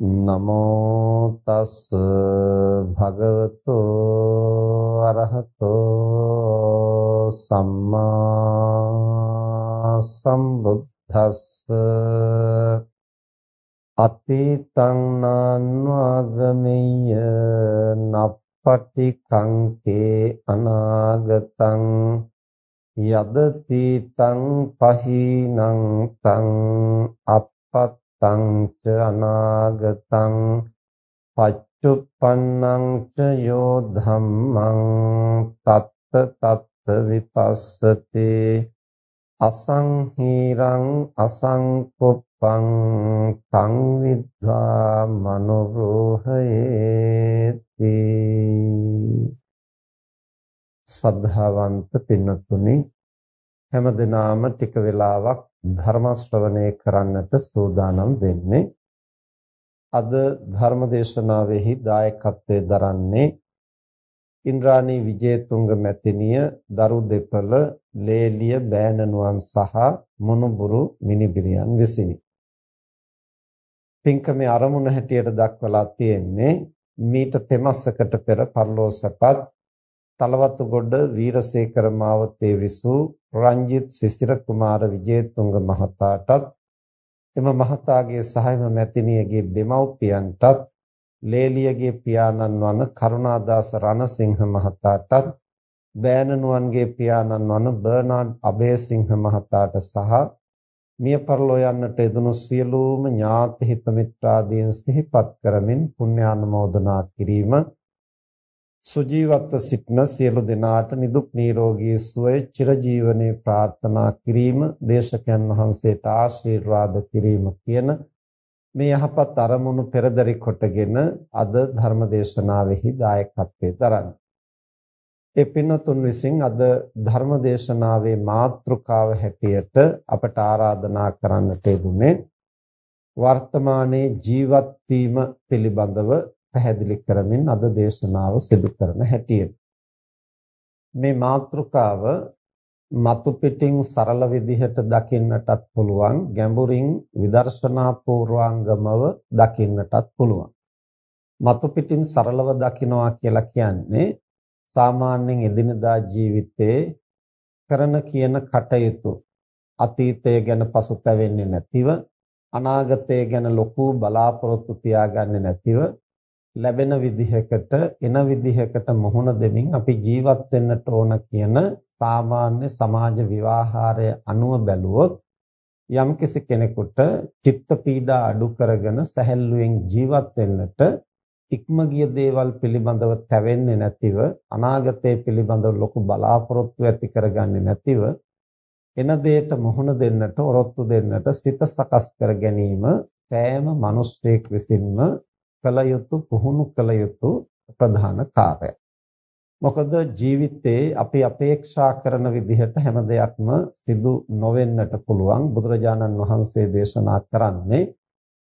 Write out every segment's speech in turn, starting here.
නමෝ තස් භගවතු අරහතෝ සම්මා සම්බුද්දස්ස අතීතං නාන්වාගමෙය්‍ය නප්පටි කංකේ අනාගතං යදති තං පහීනං තං අපත් තං ච අනාගතං පච්චුප්පන්නං ච යෝ ධම්මං තත්ත තත්ත විපස්සති අසංහීරං අසංකොප්පං තං විද්වා මනෝරෝහයේති සද්ධාවන්ත පින්නතුනි හැමදෙනාම ටික වෙලාවක් ධර්ම ශ්‍රවණය කරන්නට සූදානම් වෙන්නේ අද ධර්ම දේශනාවෙහි දායකත්වයේ දරන්නේ ඉන්ද්‍රාණී විජේතුංග මැතිණිය දරු දෙපළ ලේලිය බෑනනුවන් සහ මොනුබුරු මිනිබිරියන් විසිනි. පින්කමේ ආරමුණ හැටියට දක්වලා තියෙන්නේ මීට තෙමස්සකට පෙර පරලෝසපත් තලවතුගොඩ වීරසේකර මාවතේ විසූ රංජිත් සිසිර කුමාර විජේතුංග මහතාටත් එම මහතාගේ සහයම මැතිණියගේ දෙමව්පියන්ටත් ලේලියගේ පියාණන් වන කරුණාදාස රණසිංහ මහතාටත් බෑනනුවන්ගේ පියාණන් වන බර්නාඩ් අබේසිංහ මහතාට සහ මිය පරලෝ යන්නට යෙදුණු සියලුම ඥාති හිත මිත්‍රාදීන් සිහිපත් කරමින් පුණ්‍යානුමෝදනා කිරීම සුජීවත්ව සිටින සියලු දෙනාට නිදුක් නිරෝගී සුවය චිරජීවනයේ ප්‍රාර්ථනා කිරීම දේශකයන් වහන්සේට ආශිර්වාද කිරීම කියන මේ යහපත් අරමුණු පෙරදරි කොටගෙන අද ධර්ම දේශනාවෙහි දායකත්වයේ දරන්නේ. ඒ පින්නතුන් විසින් අද ධර්ම දේශනාවේ මාතෘකාව හැටියට අපට ආරාධනා කරන්නට යෙදුනේ වර්තමානයේ ජීවත් වීම පිළිබඳව පැහැදිලි කරමින් අද දේශනාව සිදු කරන හැටියට. මේ මාතෘකාව මතු පිටින් සරල විදිහට දකින්නටත් පුළුවන් ගැඹුරින් විදර්ශනා පූර්වාංගමව දකින්නටත් පුළුවන්. මතු පිටින් සරලව දකිනවා කියලා කියන්නේ සාමාන්‍යයෙන් එදිනදා ජීවිතේ කරන කියන කටයුතු අතීතය ගැන පසුතැවෙන්නේ නැතිව අනාගතය ගැන ලොකු බලාපොරොත්තු තියාගන්නේ නැතිව ලැබෙන විදිහකට එන විදිහකට මුහුණ දෙමින් අපි ජීවත් වෙන්නට ඕන කියන සාමාන්‍ය සමාජ විවාහාරය අනුව බැලුවොත් යම්කිසි කෙනෙකුට චිත්ත පීඩා අඩු කරගෙන සැහැල්ලුවෙන් ජීවත් වෙන්නට ඉක්ම ගිය දේවල් පිළිබඳව තැවෙන්නේ නැතිව අනාගතය පිළිබඳව ලොකු බලාපොරොත්තු ඇති කරගන්නේ නැතිව එන දෙයට මුහුණ දෙන්නට ඔරොත්තු දෙන්නට සිත සකස් කර ගැනීම සෑම මිනිස්සෙක් විසින්ම කළ යුතු පුහුණු කළ යුතු ප්‍රධාන කාර්යය. මොකද ජීවිතේ අපි අපේක්ෂා කරන විදිහට හැම දෙයක්ම සිදු නොවෙන්නට පුළුවන් බුදුරජාණන් වහන්සේ දේශනා කරන්නේ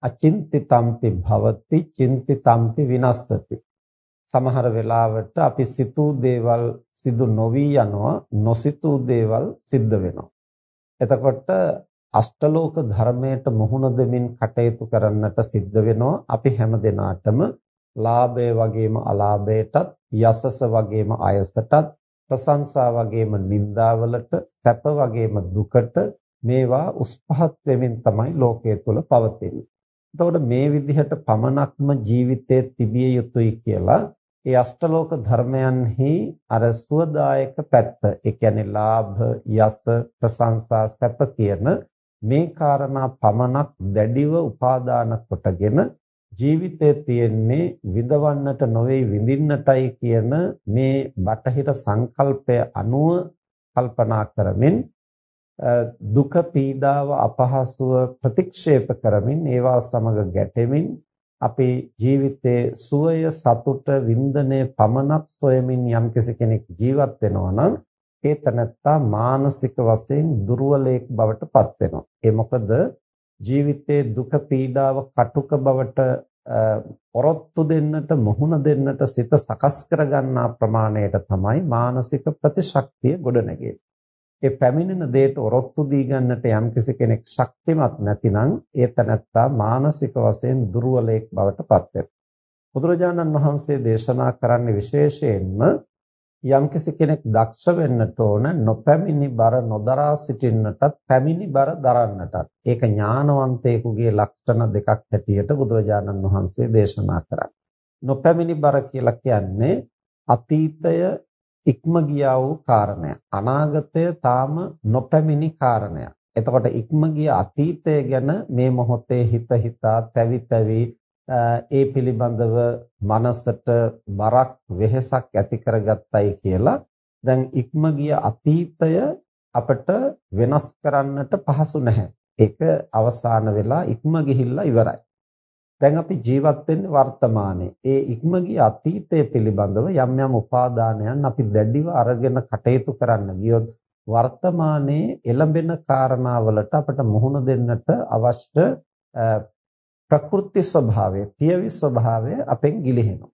අචින්තිතම්පි භවති චින්තිතම්පි විනස්සති සමහර වෙලාවට අපි සිතූ දේවල් සිදු නොවි යනවා නොසිතූ දේවල් සිද්ධ වෙනවා එතකොට අෂ්ටලෝක ධර්මයට මුහුණ දෙමින් කටයුතු කරන්නට සිද්ධ වෙනවා අපි හැම දිනාටම ලාභය වගේම අලාභයටත් යසස වගේම අයසටත් ප්‍රශංසා වගේම නිന്ദාවලට සැප වගේම දුකට මේවා උස් පහත් වෙමින් තමයි ලෝකයේ තුල පවතින්නේ. එතකොට මේ විදිහට පමණක්ම ජීවිතයේ තිබිය යුතුයි කියලා ඒ අෂ්ටලෝක ධර්මයන්හි අර සුවදායක පැත්ත ඒ කියන්නේ ලාභ යස ප්‍රශංසා සැප කියන මේ කාරණා පමණක් දැඩිව උපාදාන කොටගෙන ජීවිතයේ තියෙන්නේ විඳවන්නට නොවේ විඳින්නටයි කියන මේ බටහිර සංකල්පය අනුව කල්පනා කරමින් දුක පීඩාව අපහසුව ප්‍රතික්ෂේප කරමින් ඒවා සමග ගැටෙමින් අපේ ජීවිතයේ සුවය සතුට වින්දනය පමණක් සොයමින් යම්කිසි කෙනෙක් ජීවත් වෙනවා නම් ඒ තනත්තා මානසික වශයෙන් දුර්වලයෙක් බවට පත් වෙනවා. ඒ මොකද ජීවිතයේ දුක පීඩාව කටුක බවට ඔරොත්තු දෙන්නට මුහුණ දෙන්නට සිත සකස් කරගන්නා ප්‍රමාණයට තමයි මානසික ප්‍රතිශක්තිය ගොඩනැගෙන්නේ. ඒ පැමිණෙන දෙයට ඔරොත්තු දී ගන්නට යම්කිසි කෙනෙක් ශක්තිමත් නැතිනම් ඒ තනත්තා මානසික වශයෙන් දුර්වලයෙක් බවට පත් වෙනවා. බුදුරජාණන් වහන්සේ දේශනා කරන්නේ විශේෂයෙන්ම යම්කිසි කෙනෙක් දක්ෂ වෙන්නට ඕන නොපැමිණි බර නොදරා සිටින්නටත් පැමිණි බර දරන්නටත්. ඒක ඥානවන්තයෙකුගේ ලක්ෂණ දෙකක් හැටියට බුදුරජාණන් වහන්සේ දේශනා කරන්නේ නොපැමිණි බර කියලා කියන්නේ අතීතය ඉක්ම ගියා වූ කාරණයක්. අනාගතය තාම නොපැමිණි කාරණයක්. එතකොට ඉක්ම ගිය අතීතය ගැන මේ මොහොතේ හිත හිතා තැවි තැවි ඒ පිළිබඳව මනසට බරක් වෙහෙසක් ඇති කරගත්තයි කියලා දැන් ඉක්ම ගිය අතීතය අපට වෙනස් කරන්නට පහසු නැහැ. ඒක අවසාන වෙලා ඉක්ම ගිහිල්ලා ඉවරයි. දැන් අපි ජීවත් වෙන්නේ වර්තමානයේ. ඒ ඉක්ම ගිය අතීතය පිළිබඳව යම් යම් උපාදානයන් අපි දැඩිව අරගෙන කටයුතු කරන්න ගියොත් වර්තමානයේ එළඹෙන කාරණාවලට අපට මුහුණ දෙන්නට අවශ්‍ය ප්‍රකෘති ස්වභාවය, පියවි ස්වභාවය අපෙන් ගිලිහෙනවා.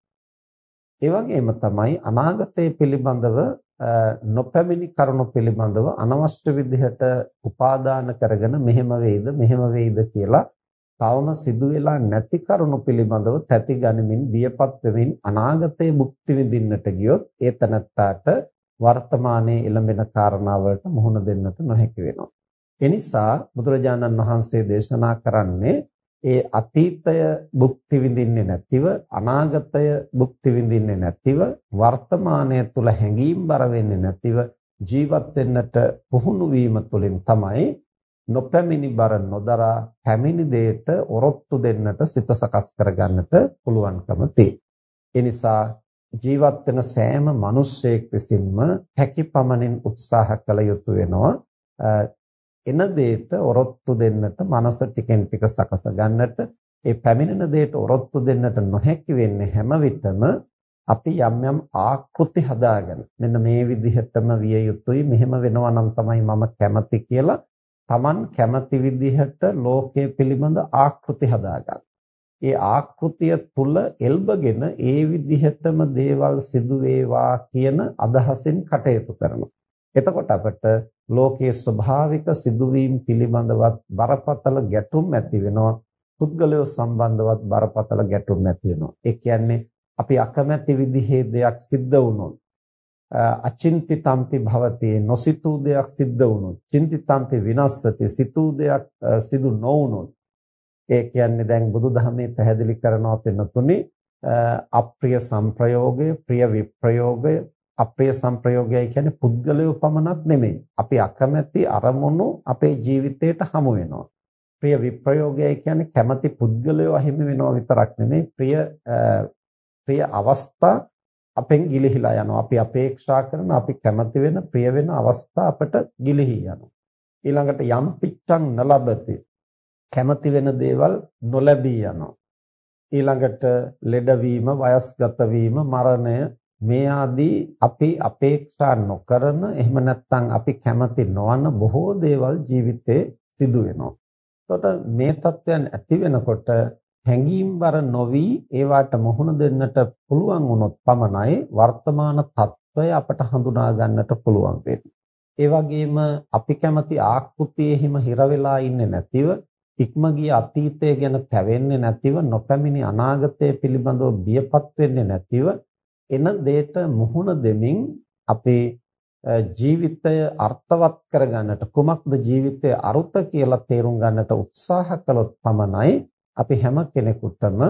ඒ වගේම තමයි අනාගතයේ පිළිබඳව නොපැමිණි කරුණු පිළිබඳව අනවශ්‍ය විදිහට උපාදාන කරගෙන මෙහෙම වෙයිද මෙහෙම වෙයිද කියලා තවම සිදු වෙලා නැති කරුණු පිළිබඳව තැති ගනිමින් බියපත් වෙමින් අනාගතයේ භුක්ති විඳින්නට ගියොත් ඒ තනත්තාට වර්තමානයේ එළඹෙන කාරණාවලට මුහුණ දෙන්නට නොහැකි වෙනවා. එනිසා බුදුරජාණන් වහන්සේ දේශනා කරන්නේ ඒ අතීතය භුක්ති විඳින්නේ නැතිව අනාගතය භුක්ති විඳින්නේ නැතිව වර්තමානය තුල හැඟීම් බර වෙන්නේ නැතිව ජීවත් වෙන්නට පුහුණු වීම තුළින් තමයි නොපැමිණි බර නොදරා පැමිණි දෙයට ඔරොත්තු දෙන්නට සිත සකස් කරගන්නට පුළුවන්කම තියෙන්නේ. ඒ නිසා ජීවත් වෙන සෑම මිනිස්සෙක් විසින්ම හැකි පමණින් උත්සාහ කළ යුතු වෙනවා එන දෙයට ඔරොත්තු දෙන්නට මනස ටිකෙන් ටික සකස ගන්නට ඒ පැමිණෙන දෙයට ඔරොත්තු දෙන්නට නොහැකි වෙන්නේ හැම විටම අපි යම් යම් ආකෘති හදාගෙන මෙන්න මේ විදිහටම විය යුතුයි මෙහෙම වෙනවා නම් තමයි මම කැමති කියලා Taman කැමති විදිහට ලෝකයේ පිළිබඳ ආකෘති හදාගන්න. ඒ ආකෘතිය තුල එල්බගෙන ඒ විදිහටම දේවල් සිදු වේවා කියන අදහසින් කටයුතු කරනවා. එතකොට අපට ලෝකයේ ස්වභාවික සිදුවීම් පිළිබඳවත් බරපතල ගැටුම් ඇති වෙනවා. පුද්ගලයෝ සම්බන්ධවත් බරපතල ගැටුම් ඇති වෙනවා. ඒ කියන්නේ අපි අකමැති විදිහේ දෙයක් සිද්ධ වුණොත් අචින්තිතම්පි භවති නොසිතූ දෙයක් සිද්ධ වුණොත් චින්තිතම්පි විනස්සති සිතූ දෙයක් සිදු නොවුණොත් ඒ කියන්නේ දැන් බුදුදහමේ පැහැදිලි කරනවා පෙන්නතුනේ අප්‍රිය සංප්‍රයෝගය ප්‍රිය විප්‍රයෝගය අප්‍රිය සංප්‍රයෝගයයි කියන්නේ පුද්ගලයෝ පමණක් නෙමෙයි. අපි අකමැති අරමුණු අපේ ජීවිතයට හමු වෙනවා. ප්‍රිය විප්‍රයෝගයයි කියන්නේ කැමැති පුද්ගලයෝ අහිමි වෙනවා විතරක් නෙමෙයි. ප්‍රිය ප්‍රිය අවස්ථා අපෙන් ගිලිහිලා යනවා. අපි අපේක්ෂා කරන අපි කැමති වෙන ප්‍රිය වෙන අවස්ථා අපට ගිලිහි යනවා. ඊළඟට යම් පිච්ඡං නලබති කැමති වෙන දේවල් නොලැබී යනවා. ඊළඟට ලෙඩවීම, වයස්ගත වීම, මරණය මේ ආදී අපි අපේක්ෂා නොකරන එහෙම නැත්නම් අපි කැමති නොවන බොහෝ දේවල් ජීවිතේ සිදු වෙනවා. එතකොට මේ தත්වයන් ඇති වෙනකොට හැඟීම් බර නොවි ඒවට මුහුණ දෙන්නට පුළුවන් වුණොත් පමණයි වර්තමාන తত্ত্বය අපට හඳුනා ගන්නට පුළුවන් වෙන්නේ. ඒ වගේම අපි කැමති ආකෘතියේ හිම හිර වෙලා ඉන්නේ නැතිව ඉක්ම ගිය අතීතය ගැන පැවෙන්නේ නැතිව නොපැමිණි අනාගතය පිළිබඳව බියපත් වෙන්නේ නැතිව එන දෙයට මුහුණ දෙමින් අපේ ජීවිතය අර්ථවත් කරගන්නට කුමක්ද ජීවිතයේ අරුත කියලා තේරුම් ගන්නට උත්සාහ කළොත් පමණයි අපි හැම කෙනෙකුටම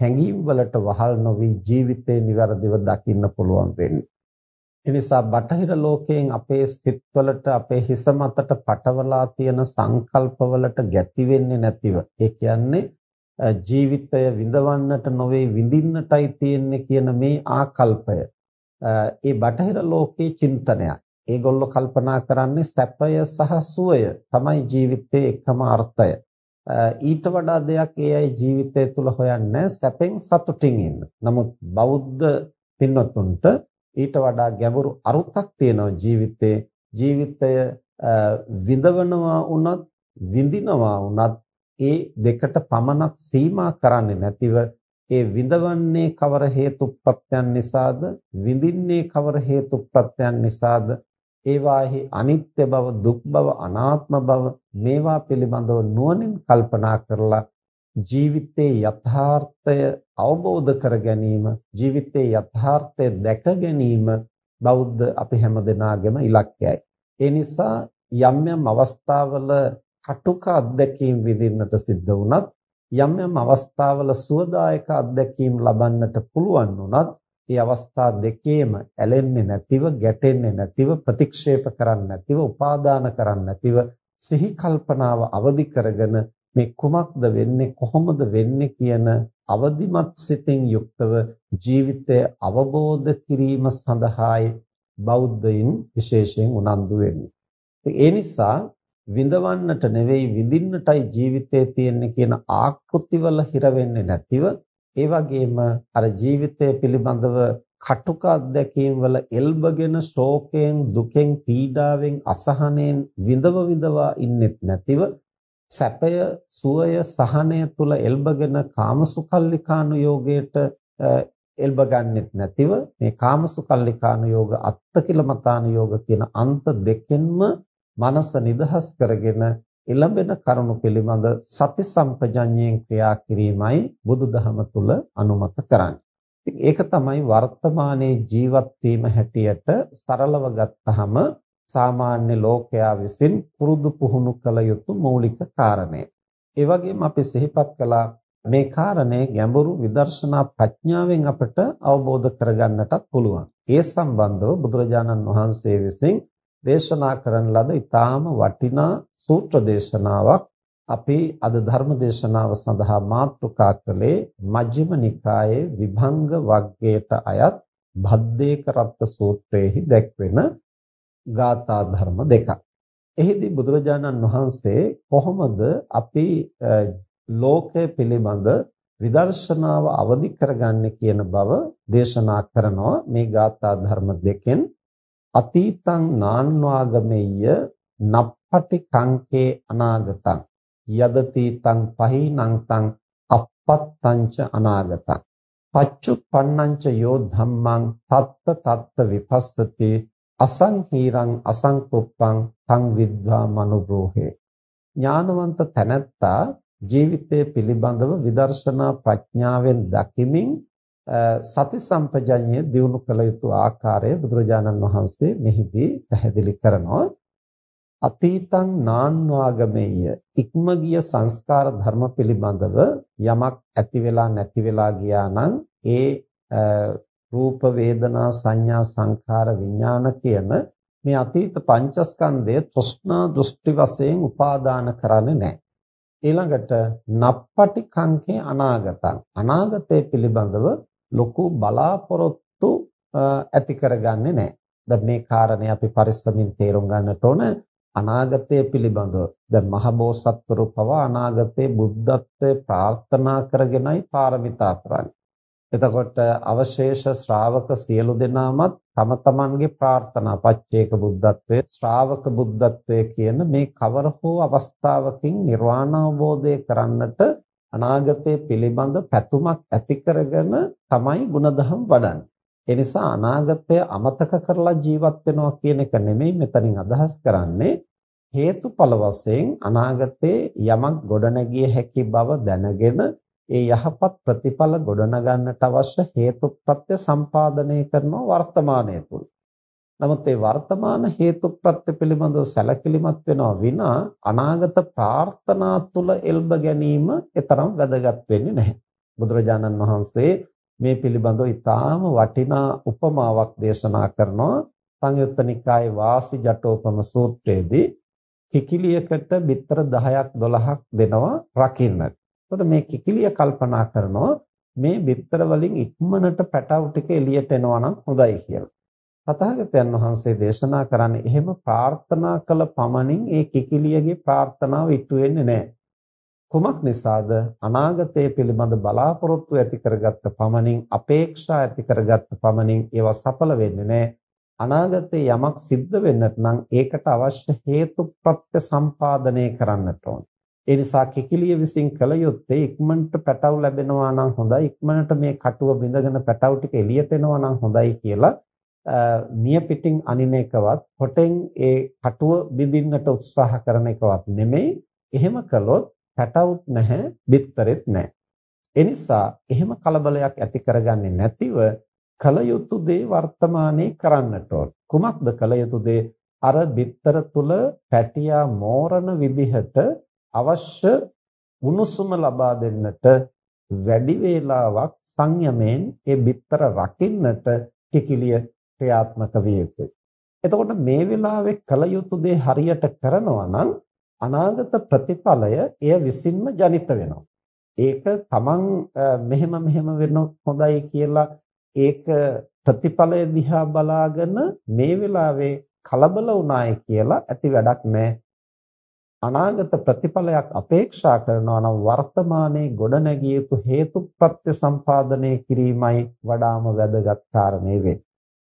හැඟීම් වලට වහල් නොවි ජීවිතේ નિවරදිව දකින්න පුළුවන් වෙන්නේ. එනිසා බටහිර ලෝකයෙන් අපේ සිත්වලට අපේ හිස මතට පටවලා තියෙන සංකල්පවලට ගැති වෙන්නේ නැතිව ඒ කියන්නේ ජීවිතය විඳවන්නට නොවේ විඳින්නටයි තියෙන්නේ කියන මේ ආකල්පය ඒ බටහිර ලෝකයේ චින්තනයක්. ඒගොල්ලෝ කල්පනා කරන්නේ සැපය සහ සුවය තමයි ජීවිතයේ එකම අර්ථය. ඊට වඩා දෙයක් ඒ අය ජීවිතය තුළ හොයන්නේ සැපෙන් සතුටින් ඉන්න. නමුත් බෞද්ධ පින්වතුන්ට ඊට වඩා ගැඹුරු අරුතක් තියෙනවා ජීවිතේ. ජීවිතය විඳවනවා වුණත් විඳිනවා වුණත් ඒ දෙකට පමණක් සීමා කරන්නේ නැතිව ඒ විඳවන්නේ කවර හේතු ප්‍රත්‍යයන් නිසාද විඳින්නේ කවර හේතු ප්‍රත්‍යයන් නිසාද ඒවාහි අනිත්‍ය බව දුක් බව අනාත්ම බව මේවා පිළිබඳව නුවණින් කල්පනා කරලා ජීවිතයේ යථාර්ථය අවබෝධ කර ගැනීම ජීවිතයේ යථාර්ථය දැක ගැනීම බෞද්ධ අපි හැමදෙනාගේම ඉලක්කයයි. ඒ නිසා යම් යම් අවස්ථාවල කටුක අත්දැකීම් විඳින්නට සිද්ධ වුණත් යම් යම් අවස්ථාවල සුවදායක අත්දැකීම් ලබන්නට පුළුවන් වුණත් මේ අවස්ථා දෙකේම ඇලෙන්නේ නැතිව ගැටෙන්නේ නැතිව ප්‍රතික්ෂේප කරන්නේ නැතිව උපාදාන කරන්නේ නැතිව සිහි කල්පනාව අවදි කරගෙන මේ කුමක්ද වෙන්නේ කොහොමද වෙන්නේ කියන අවදිමත් සිතින් යුක්තව ජීවිතය අවබෝධ කිරීම සඳහායි බෞද්ධයින් විශේෂයෙන් උනන්දු වෙන්නේ. ඒ නිසා විඳවන්නට නෙවෙයි විඳින්නටයි ජීවිතේ තියෙන්නේ කියන ආකෘතිවල හිර වෙන්නේ නැතිව ඒ වගේම අර ජීවිතය පිළිබඳව කටුක අත්දැකීම් වල එල්බගෙන ශෝකයෙන් දුකෙන් පීඩාවෙන් අසහනෙන් විඳව විඳවා ඉන්නෙත් නැතිව සැපය සුවය සහනය තුල එල්බගෙන කාමසුකල්ලිකානු යෝගයට එල්බ ගන්නෙත් නැතිව මේ කාමසුකල්ලිකානු යෝග අත්තිකිලමතානු යෝග කියන අන්ත දෙකෙන්ම මනස නිදහස් කරගෙන එළඹෙන කරුණු පිළිබඳ සති සම්පජඤ්ඤයෙන් ක්‍රියා කිරීමයි බුදුදහම තුල අනුමත කරන්නේ. ඒක තමයි වර්තමානයේ ජීවත් වීම හැටියට සරලව ගත්තහම සාමාන්‍ය ලෝකයා විසින් පුරුදු පුහුණු කළ යුතු මූලික කාරණය. ඒ වගේම අපි සිහිපත් කළා මේ කාරණේ ගැඹුරු විදර්ශනා ප්‍රඥාවෙන් අපට අවබෝධ කරගන්නටත් පුළුවන්. ඒ සම්බන්ධව බුදුරජාණන් වහන්සේ විසින් දේශනා කරන ලද ඊටාම වටිනා සූත්‍ර දේශනාවක් අපි අද ධර්ම දේශනාව සඳහා මාතෘකා කළේ මජ්ක්‍ධිම නිකායේ විභංග වග්ගයට අයත් භද්දේක රත්ත සූත්‍රයේහි දැක්වෙන ගාථා ධර්ම දෙකක්. එහිදී බුදුරජාණන් වහන්සේ කොහොමද අපි ලෝකය පිළිබඳ විදර්ශනාව අවදි කරගන්නේ කියන බව දේශනා කරනවා මේ ගාථා ධර්ම දෙකෙන් අතීතං නාන්වාගමෙය්‍ය නප්පටි කංකේ අනාගතං යදති තං පහිනං තං අපත්තංච අනාගතං පච්චුප්පන්නංච යෝ ධම්මං තත්ත තත්ත විපස්සති අසංහීරං අසංකුප්පං තං විද්වා මනුබ්‍රෝහේ ඥානවන්ත තැනැත්තා ජීවිතය පිළිබඳව විදර්ශනා ප්‍රඥාවෙන් දකිමින් සති සම්පජඤ්ඤය දියුණු කළ යුතු ආකාරය බුදුරජාණන් වහන්සේ මෙහිදී පැහැදිලි කරනවා. අතීතං නාන්වාගමෙය. ඉක්ම ගිය සංස්කාර ධර්ම පිළිබඳව යමක් ඇති වෙලා නැති වෙලා ගියා නම් ඒ රූප වේදනා සංඥා සංඛාර විඥාන කියන මේ අතීත පංචස්කන්ධය තෘෂ්ණා දෘෂ්ටි වශයෙන් උපාදාන කරන්නේ නැහැ. ඊළඟට නප්පටි කංකේ අනාගතං. අනාගතය පිළිබඳව ලොකු බලාපොරොත්තු ඇති කරගන්නේ නැහැ. දැන් මේ කාරණේ අපි පරිස්සමින් තේරුම් ගන්නට ඕන අනාගතය පිළිබඳව. දැන් මහබෝසත්වරු පවා අනාගතේ බුද්ධත්වයේ ප්‍රාර්ථනා කරගෙනයි පාරමිතා කරන්නේ. එතකොට අවශේෂ ශ්‍රාවක සියලු දෙනාමත් තම තමන්ගේ ප්‍රාර්ථනා පච්චේක බුද්ධත්වයේ ශ්‍රාවක බුද්ධත්වයේ කියන මේ කවර හෝ අවස්ථාවකින් නිර්වාණ අවබෝධය කරන්නට අනාගතයේ පිළිබඳ පැතුමක් ඇති කරගෙන තමයි ಗುಣධම් වඩන්නේ. ඒ නිසා අනාගතය අමතක කරලා ජීවත් වෙනවා කියන එක නෙමෙයි මෙතනින් අදහස් කරන්නේ හේතුඵල වශයෙන් අනාගතයේ යමක් ගොඩනැගිය හැකි බව දැනගෙන ඒ යහපත් ප්‍රතිඵල ගොඩනගන්නට අවශ්‍ය හේතුප්‍රත්‍ය සම්පාදනය කරනවා වර්තමානයේ තුල. නමුත් ඒ වර්තමාන හේතුප්‍රත්‍ය පිළිබඳව සැලකිලිමත් වෙනවා විනා අනාගත ප්‍රාර්ථනා තුල එල්බ ගැනීම එතරම් වැදගත් වෙන්නේ නැහැ. බුදුරජාණන් වහන්සේ මේ පිළිබඳව ඊටාම වටිනා උපමාවක් දේශනා කරනවා සංයුත්ත නිකායේ වාසි ජටෝපම සූත්‍රයේදී කිකිලියකට බිත්තර 10ක් 12ක් දෙනවා රකින්නට. එතකොට මේ කිකිලිය කල්පනා කරනවා මේ බිත්තර වලින් ඉක්මනට පැටවු ටික එළියට එනවා නම් හොඳයි කියලා. තථාගතයන් වහන්සේ දේශනා කරන්නේ එහෙම ප්‍රාර්ථනා කළ පමණින් ඒ කිකිලියගේ ප්‍රාර්ථනාව ඉටු වෙන්නේ නැහැ. කුමක් නිසාද අනාගතයේ පිළිබඳ බලාපොරොත්තු ඇති කරගත්ත පමණින් අපේක්ෂා ඇති කරගත්ත පමණින් ඒවා සඵල වෙන්නේ නැහැ. අනාගතයේ යමක් සිද්ධ වෙන්නට නම් ඒකට අවශ්‍ය හේතු ප්‍රත්‍ය සම්පාදනය කරන්නට ඕන. ඒ නිසා කිකිලිය විසින් කළ යුත්තේ ඉක්මනට පැටව් ලැබෙනවා නම් හොඳයි ඉක්මනට මේ කටුව බිඳගෙන පැටව් ටික එළියට එනවා නම් හොඳයි කියලා නිය පිටින් අනින එකවත් හොටෙන් ඒ කටුව බිඳින්නට උත්සාහ කරන එකවත් නෙමෙයි. එහෙම කළොත් පැටවුත් නැහැ බිත්තරෙත් නැහැ. ඒ නිසා එහෙම කලබලයක් ඇති කරගන්නේ නැතිව කල යුතු දේ වර්තමානයේ කරන්නට ඕන. කුමක්ද කල යුතු දේ? අර බිත්තර තුල පැටියා මෝරණ විදිහට අවශ්‍ය උණුසුම ලබා දෙන්නට වැඩි වේලාවක් සංයමයෙන් ඒ බිත්තර රකින්නට කිකිලිය ක්‍රියාත්මක විය යුතුයි. එතකොට මේ වෙලාවේ කල යුතු දේ හරියට කරනවා නම් අනාගත ප්‍රතිඵලය එය විසින්ම ජනිත වෙනවා. ඒක තමන් මෙහෙම මෙහෙම වෙනොත් හොඳයි කියලා ඒක ප්‍රතිඵලය දිහා බලාගෙන මේ වෙලාවේ කලබල වුණාය කියලා ඇති වැඩක් නැහැ. අනාගත ප්‍රතිඵලයක් අපේක්ෂා කරනවා නම් වර්තමානයේ ගොඩනැගිය යුතු හේතුප්‍රත්‍ය සම්පාදනය කිරීමයි වඩාම වැදගත් කාරණේ වෙන්නේ.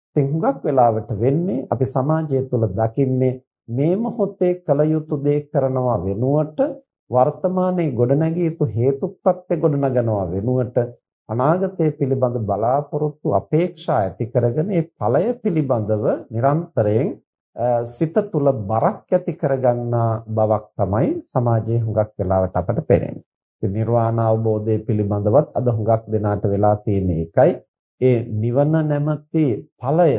ඉතින් හුඟක් වෙලාවට වෙන්නේ අපි සමාජය තුළ දකින්නේ මේ මොහොතේ කල යුතු දේ කරනවා වෙනුවට වර්තමානයේ ගොඩනැගිය යුතු හේතුප්‍රත්‍ය ගොඩනගනවා වෙනුවට අනාගතය පිළිබඳ බලාපොරොත්තු අපේක්ෂා ඇති කරගෙන ඒ ඵලය පිළිබඳව නිරන්තරයෙන් සිත තුල බරක් ඇති කරගන්නා බවක් තමයි සමාජයේ හුඟක් වෙලාවට අපට පේන්නේ. ඉතින් නිර්වාණ අවබෝධය පිළිබඳවත් අද හුඟක් දෙනාට වෙලා තියෙන එකයි. ඒ නිවන නැමැති ඵලය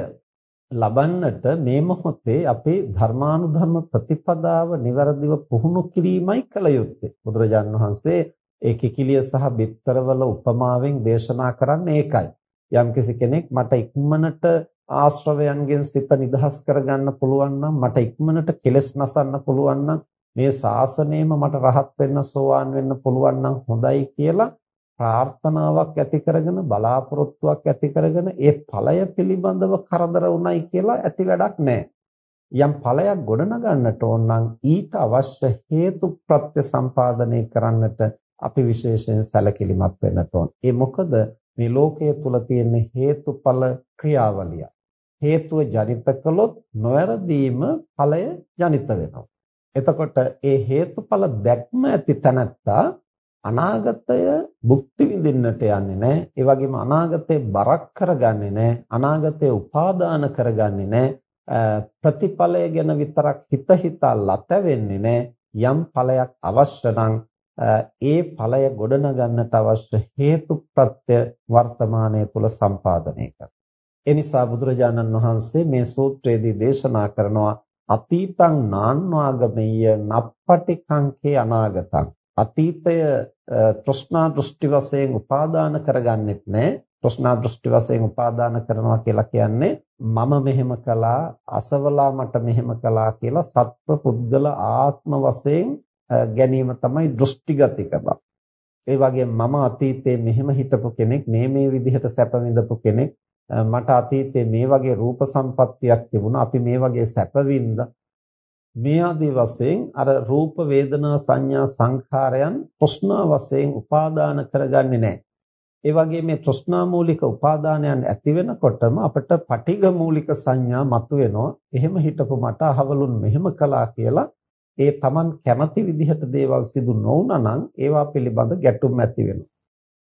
ලබන්නට මේ මොහොතේ අපේ ධර්මානුධර්ම ප්‍රතිපදාව નિවරදිව පුහුණු කිරීමයි කළ යුත්තේ. බුදුරජාණන් වහන්සේ ඒ කිකිලිය සහ බිත්තරවල උපමාවෙන් දේශනා කරන්නේ ඒකයි. යම්කිසි කෙනෙක් මට ඉක්මනට ආශ්‍රවයන්ගෙන් සිත නිදහස් කරගන්න පුළුවන් නම් මට ඉක්මනට කෙලස් නසන්න පුළුවන් නම් මේ ශාසනයෙම මට රහත් වෙන්න සෝවාන් වෙන්න පුළුවන් නම් හොඳයි කියලා ප්‍රාර්ථනාවක් ඇති කරගෙන බලාපොරොත්තුවක් ඇති කරගෙන ඒ ඵලය පිළිබඳව කරදර වුණයි කියලා ඇති වැඩක් නැහැ. යම් ඵලයක් ගොඩනගන්නට ඕන නම් ඊට අවශ්‍ය හේතු ප්‍රත්‍ය සම්පාදනය කරන්නට අපි විශේෂයෙන් සැලකිලිමත් වෙන්නට ඕන. ඒ මොකද මේ ලෝකයේ තුල තියෙන හේතුඵල ක්‍රියාවලිය. හේතුව ජනිත කළොත් නොවැරදීම ඵලය ජනිත වෙනවා. එතකොට ඒ හේතුඵල දැක්ම ඇති තැනත්තා අනාගතය භුක්ති විඳින්නට යන්නේ නැහැ. ඒ වගේම අනාගතේ බරක් කරගන්නේ නැහැ. අනාගතේ උපාදාන කරගන්නේ නැහැ. ප්‍රතිඵලය ගැන විතරක් හිත හිතා ලත වෙන්නේ නැහැ. යම් ඵලයක් අවශ්‍ය නම් ඒ ඵලය ගොඩනගන්නට අවශ්‍ය හේතු ප්‍රත්‍ය වර්තමානයේ තුල සම්පාදනය කරනවා. ඒ නිසා බුදුරජාණන් වහන්සේ මේ සූත්‍රයේදී දේශනා කරනවා අතීතං නාන්වාගමෙය්‍ය නප්පටි කංකේ අනාගතං අතීතය තෘෂ්ණා දෘෂ්ටි වශයෙන් උපාදාන කරගන්නෙත් නැහැ තෘෂ්ණා දෘෂ්ටි වශයෙන් උපාදාන කරනවා කියලා කියන්නේ මම මෙහෙම කළා අසවලා මට මෙහෙම කළා කියලා සත්ව පුද්ගල ආත්ම වශයෙන් ගැනීම තමයි දෘෂ්ටිගතිකම. ඒ වගේම මම අතීතයේ මෙහෙම හිටපු කෙනෙක් මේ මේ විදිහට සැප විඳපු කෙනෙක් මට අතීතයේ මේ වගේ රූප සම්පත්තියක් තිබුණා අපි මේ වගේ සැප මේ ආදී වශයෙන් අර රූප වේදනා සංඥා සංඛාරයන් ප්‍රශ්නා වශයෙන් උපාදාන කරගන්නේ නැහැ. ඒ වගේ මේ තෘෂ්ණා මූලික උපාදානයන් ඇති වෙනකොටම අපිට පටිඝ මූලික සංඥා මතුවෙනවා. එහෙම හිටපු මට අහවලුන් මෙහෙම කළා කියලා ඒ Taman කැමති විදිහට දේවල් සිදු නොවුනා නම් ඒවා පිළිබඳ ගැටුම් ඇති වෙනවා.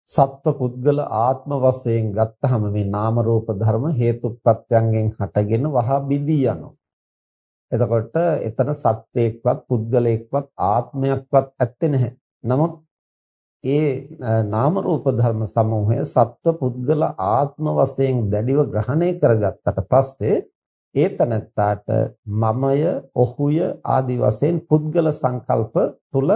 සත්ව පුද්ගල ආත්ම වශයෙන් ගත්තහම මේ නාම රූප ධර්ම හේතු ප්‍රත්‍යයෙන් හටගෙන වහා බිඳී යනවා. එතකොට එතන සත්වයක්වත් පුද්ගලයෙක්වත් ආත්මයක්වත් ඇත්තේ නැහැ. නමුත් ඒ නාම රූප ධර්ම සමූහය සත්ව පුද්ගල ආත්ම වශයෙන් දැඩිව ග්‍රහණය කරගත්තට පස්සේ ඒ තනත්තාට මමය ඔහුය ආදි වශයෙන් පුද්ගල සංකල්ප තුල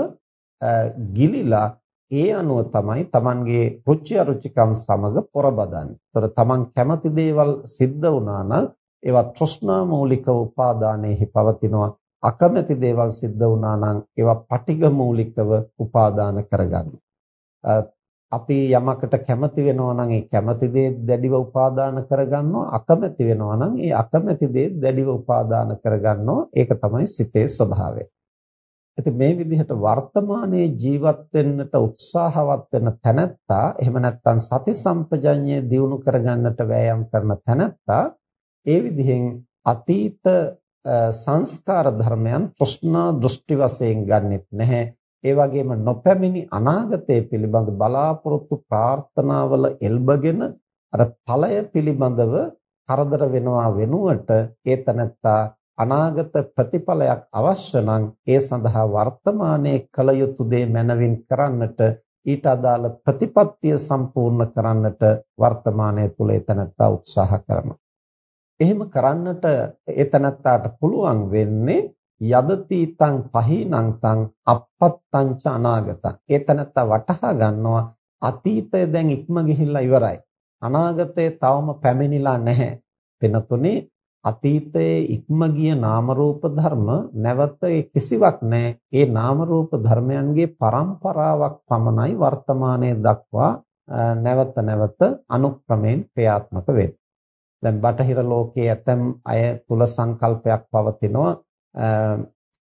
ගිලිලා ඒ අනුව තමයි Tamanගේ රුචි අරුචිකම් සමග පොරබදන්නේ. ඒතර Taman කැමති දේවල් සිද්ධ වුණා නම් ඒවා තෘෂ්ණා මූලික උපාදානයේහි පවතිනවා. අකමැති දේවල් සිද්ධ වුණා නම් ඒවා පටිඝ මූලිකව උපාදාන කරගන්නවා. අපි යමකට කැමති වෙනවා නම් ඒ කැමති දේ දැඩිව උපාදාන කරගන්නවා අකමැති වෙනවා නම් ඒ අකමැති දේ දැඩිව උපාදාන කරගන්නවා ඒක තමයි සිතේ ස්වභාවය. ඉතින් මේ විදිහට වර්තමානයේ ජීවත් වෙන්නට උත්සාහවත් වෙන තැනැත්තා එහෙම නැත්නම් සති සම්පජඤ්ඤය දියුණු කරගන්නට වෑයම් කරන තැනැත්තා ඒ විදිහෙන් අතීත සංස්කාර ධර්මයන් ප්‍රශ්නා දෘෂ්ටි වශයෙන් ගන්නෙත් නැහැ ඒ වගේම නොපැමිණි අනාගතය පිළිබඳ බලාපොරොත්තු ප්‍රාර්ථනාවල එල්බගෙන අර ඵලය පිළිබඳව කරදර වෙනවා වෙනුවට ඒ තනත්තා අනාගත ප්‍රතිඵලයක් අවශ්‍ය නම් ඒ සඳහා වර්තමානයේ කල යුතු දේ මනවින් කරන්නට ඊට අදාළ ප්‍රතිපත්තිය සම්පූර්ණ කරන්නට වර්තමානයේ තුල එතනත්තා උත්සාහ කරනවා. එහෙම කරන්නට එතනත්තාට පුළුවන් වෙන්නේ යදති තං පහිනං තං අපත්තං ච අනාගතං. එතනත්තා වටහා ගන්නවා අතීතය දැන් ඉක්ම ගිහිල්ලා ඉවරයි. අනාගතය තවම පැමිණිලා නැහැ. වෙනතුනේ අතීතයේ ඉක්ම ගිය නාම රූප ධර්ම නැවත කිසිවක් නැහැ. ඒ නාම රූප ධර්මයන්ගේ පරම්පරාවක් පමණයි වර්තමානයේ දක්වා නැවත නැවත අනුක්‍රමයෙන් ක්‍රියාත්මක වෙන්නේ. දැන් බටහිර ලෝකයේ ඇතම් අය තුල සංකල්පයක් පවතිනවා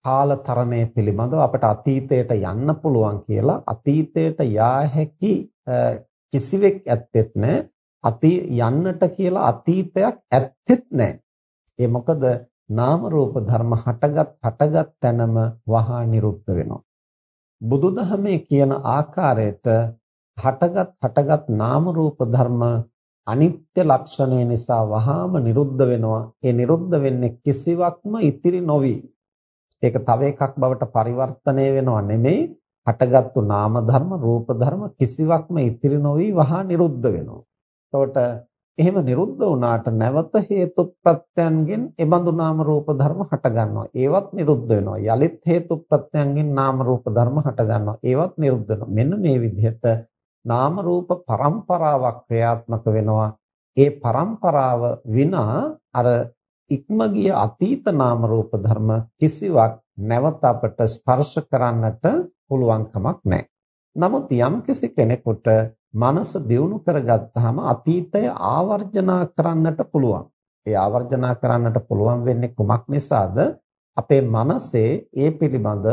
කාලතරණය පිළිබඳව අපට අතීතයට යන්න පුළුවන් කියලා අතීතයට යා හැකි කිසිවෙක් ඇත්තෙත් නැහැ. අතී යන්නට කියලා අතීතයක් ඇත්තෙත් නැහැ. ඒ මොකද නාම රූප ධර්ම හටගත් හටගත් තැනම වහා නිරුද්ධ වෙනවා. බුදුදහමේ කියන ආකාරයට හටගත් හටගත් නාම රූප ධර්ම අනිත්‍ය ලක්ෂණය නිසා වහාම නිරුද්ධ වෙනවා. ඒ නිරුද්ධ වෙන්නේ කිසිවක්ම ඉතිරි නොවි. ඒක තව එකක් බවට පරිවර්තනය වෙනව නෙමෙයි. හටගත්තු නාම ධර්ම රූප ධර්ම කිසිවක්ම ඉතිරි නොවි වහා නිරුද්ධ වෙනවා. එතකොට එහෙම නිරුද්ධ වුණාට නැවත හේතු ප්‍රත්‍යයන්ගෙන් එබඳු නාම රූප ධර්ම හට ගන්නවා. ඒවත් නිරුද්ධ වෙනවා. යලිත් හේතු ප්‍රත්‍යයන්ගෙන් නාම රූප ධර්ම හට ගන්නවා. ඒවත් නිරුද්ධ වෙනවා. මෙන්න මේ විදිහට නාම රූප පරම්පරාවක් ක්‍රියාත්මක වෙනවා. ඒ පරම්පරාව විනා අර ඉක්ම ගිය අතීත නාම රූප ධර්ම කිසිවක් නැවත අපට ස්පර්ශ කරන්නට පුළුවන් කමක් නැහැ. නමුත් යම්කිසි කෙනෙකුට මනස දියුණු කරගත්තාම අතීතය ආවර්ජනා කරන්නට පුළුවන්. ඒ ආවර්ජනා කරන්නට පුළුවන් වෙන්නේ කුමක් නිසාද? අපේ මනසේ ඒ පිළිබඳ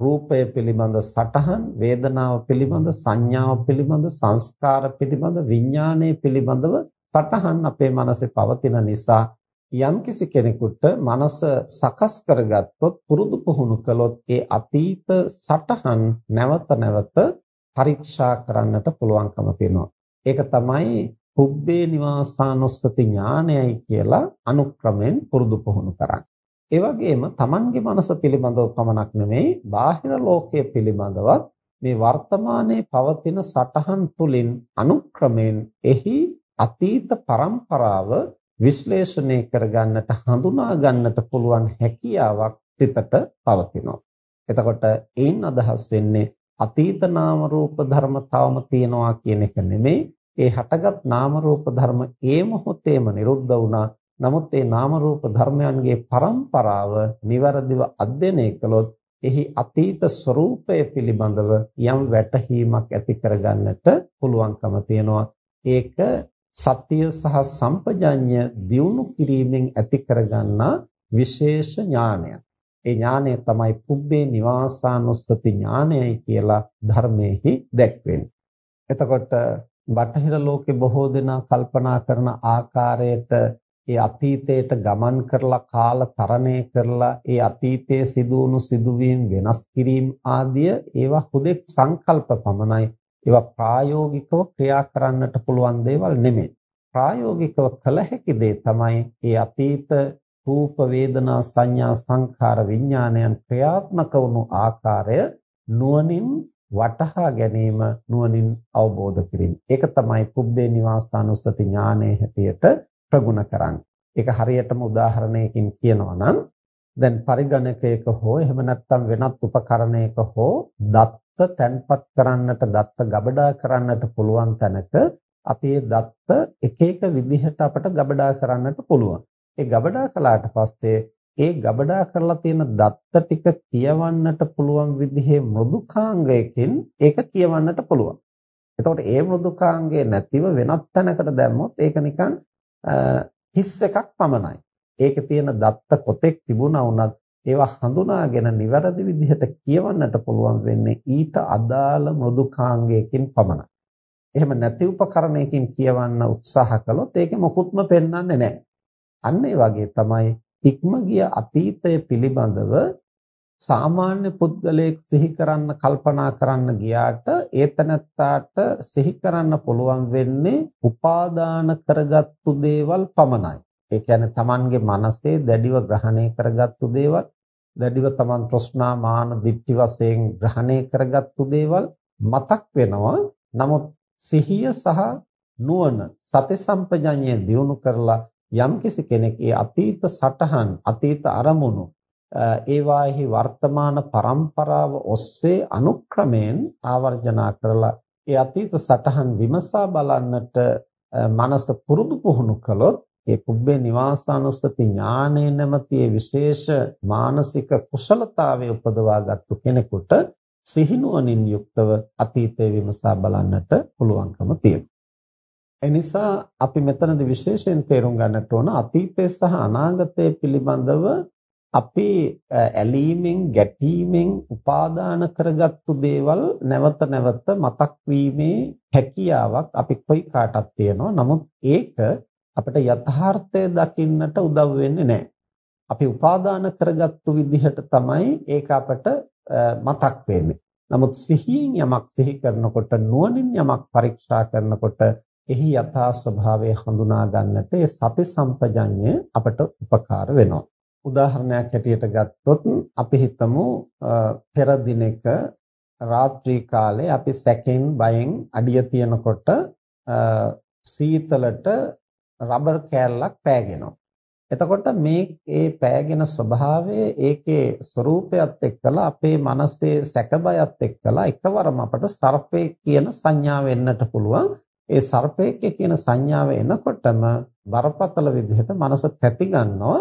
රූපය පිළිබඳ සටහන්, වේදනාව පිළිබඳ සංඥාව පිළිබඳ සංස්කාර පිළිබඳ විඥානය පිළිබඳව සටහන් අපේ මනසේ පවතින නිසා යම්කිසි කෙනෙකුට මනස සකස් කරගත්තොත් පුරුදු පුහුණු කළොත් ඒ අතීත සටහන් නැවත නැවත පරීක්ෂා කරන්නට පුළුවන්කම තියෙනවා. ඒක තමයි පුබ්බේ නිවාසානුස්සති ඥානයයි කියලා අනුක්‍රමෙන් පුරුදු පුහුණු කරන්නේ. ඒ වගේම Tamanගේ මනස පිළිබඳව පමණක් නෙමෙයි බාහිර ලෝකයේ පිළිබඳවත් මේ වර්තමානයේ පවතින සටහන් තුලින් අනුක්‍රමෙන් එහි අතීත પરම්පරාව විශ්ලේෂණය කරගන්නට හඳුනා ගන්නට පුළුවන් හැකියාවක් සිතට පවතිනවා. එතකොට ඒන් අදහස් වෙන්නේ අතීත නාම රූප ධර්ම තවම තියෙනවා කියන එක නෙමෙයි. ඒ හටගත් නාම රූප ධර්ම ඒ මොහොතේම නිරුද්ධ වුණා. නමුත් ඒ නාම රූප ධර්මයන්ගේ පරම්පරාව નિවරදිව අධ්‍යයනය කළොත් එහි අතීත ස්වરૂපය පිළිබඳව යම් වැටහීමක් ඇති කරගන්නට පුළුවන්කම තියෙනවා. ඒක සත්‍ය සහ සම්පජඤ්ඤ දියුණු කිරීමෙන් ඇති කරගන්නා විශේෂ ඥානයක්. ඒ ඥානය තමයි පුබ්බේ නිවාසානුස්සති ඥානයයි කියලා ධර්මයේහි දැක්වෙන්නේ. එතකොට බටහිර ලෝකේ බොහෝ දෙනා කල්පනා කරන ආකාරයට ඒ අතීතයට ගමන් කරලා කාල තරණය කරලා ඒ අතීතයේ සිදුවුණු සිදුවීම් වෙනස් කිරීම ආදිය ඒවා හුදෙක් සංකල්ප පමණයි ඒවා ප්‍රායෝගිකව ක්‍රියා කරන්නට පුළුවන් දේවල් නෙමෙයි ප්‍රායෝගිකව කළ හැකි දේ තමයි ඒ අතීත රූප වේදනා සංඥා සංඛාර විඥානයන් ක්‍රියාත්මක වුණු ආකාරය නුවණින් වටහා ගැනීම නුවණින් අවබෝධ කිරීම. ඒක තමයි පුබ්බේ නිවාසානුස්සති ඥානයේ හැටියට ප්‍රගුණ කරන්නේ. ඒක හරියටම උදාහරණයකින් කියනවා නම් දැන් පරිගණකයක හෝ එහෙම නැත්නම් වෙනත් උපකරණයක හෝ දත්ත තැන්පත් කරන්නට දත්ත ගබඩා කරන්නට පුළුවන් තැනක අපි දත්ත එක එක විදිහට අපට ගබඩා කරන්නට පුළුවන්. ඒ ගබඩා කළාට පස්සේ ඒ ගබඩා කරලා තියෙන දත්ත ටික කියවන්නට පුළුවන් විදිහේ මෘදුකාංගයකින් ඒක කියවන්නට පුළුවන්. එතකොට ඒ මෘදුකාංගය නැතිව වෙනත් තැනකට දැම්මොත් ඒක නිකන් හිස් එකක් පමණයි. ඒකේ තියෙන දත්ත කොතෙක් තිබුණා වුණත් ඒවා හඳුනාගෙන නිවැරදි විදිහට කියවන්නට පුළුවන් වෙන්නේ ඊට අදාළ මෘදුකාංගයකින් පමණයි. එහෙම නැති උපකරණයකින් කියවන්න උත්සාහ කළොත් ඒකේ මොකුත්ම පෙන්වන්නේ නැහැ. අන්න ඒ වගේ තමයි ඉක්ම ගිය අතීතය පිළිබඳව සාමාන්‍ය පුද්ගලයෙක් සිහි කරන්න කල්පනා කරන්න ගියාට ඒතනත්තාට සිහි කරන්න පුළුවන් වෙන්නේ උපාදාන කරගත්තු දේවල් පමණයි. ඒ කියන්නේ Tamanගේ මනසේ දැඩිව ග්‍රහණය කරගත්තු දේවල්, දැඩිව Taman තෘෂ්ණා මාන දික්ටි වශයෙන් ග්‍රහණය කරගත්තු දේවල් මතක් වෙනවා. නමුත් සිහිය සහ නුවණ සති සම්පජඤ්ඤය දියුණු කරලා යම්කිසි කෙනෙක් ඒ අතීත සටහන් අතීත අරමුණු ඒවාෙහි වර්තමාන પરම්පරාව ඔස්සේ අනුක්‍රමයෙන් ආවර්ජනා කරලා ඒ අතීත සටහන් විමසා බලන්නට මනස පුරුදු පුහුණු කළොත් ඒ පුබ්බේ නිවාසානුස්සති ඥානය නැමැති විශේෂ මානසික කුසලතාවය උපදවාගත්තු කෙනෙකුට සිහිනුවණින් යුක්තව අතීතය විමසා බලන්නට පුළුවන්කම තියෙනවා. එනිසා අපි මෙතනදී විශේෂයෙන් තේරුම් ගන්නට ඕන අතීතය සහ අනාගතය පිළිබඳව අපි ඇලීමෙන් ගැටීමෙන් උපාදාන කරගත්තු දේවල් නැවත නැවත මතක් වීමේ හැකියාවක් අපි කොයි කාටත් තියෙනවා. නමුත් ඒක අපිට යථාර්ථය දකින්නට උදව් වෙන්නේ නැහැ. අපි උපාදාන කරගත්තු විදිහට තමයි ඒක අපට මතක් වෙන්නේ. නමුත් සිහියෙන් යමක් සිහි කරනකොට නුවණින් යමක් පරීක්ෂා කරනකොට එහි යථා ස්වභාවය හඳුනා ගන්නට ඒ සති සම්පජඤ්ඤය අපට උපකාර වෙනවා. උදාහරණයක් හැටියට ගත්තොත් අපි හිතමු පෙර දිනක රාත්‍රී කාලේ අපි සැකෙන් බයෙන් අඩිය තියනකොට සීතලට රබර් කෑල්ලක් පෑගෙනවා. එතකොට මේ ඒ පෑගෙන ස්වභාවය ඒකේ ස්වરૂපයත් එක්කලා අපේ මනසේ සැක බයත් එක්කලා එකවරම අපට සර්පේ කියන සංඥාව එන්නට පුළුවන්. ඒ සර්පයෙක් කියන සංඥාව එනකොටම බරපතල විදිහට මනස තැති ගන්නවා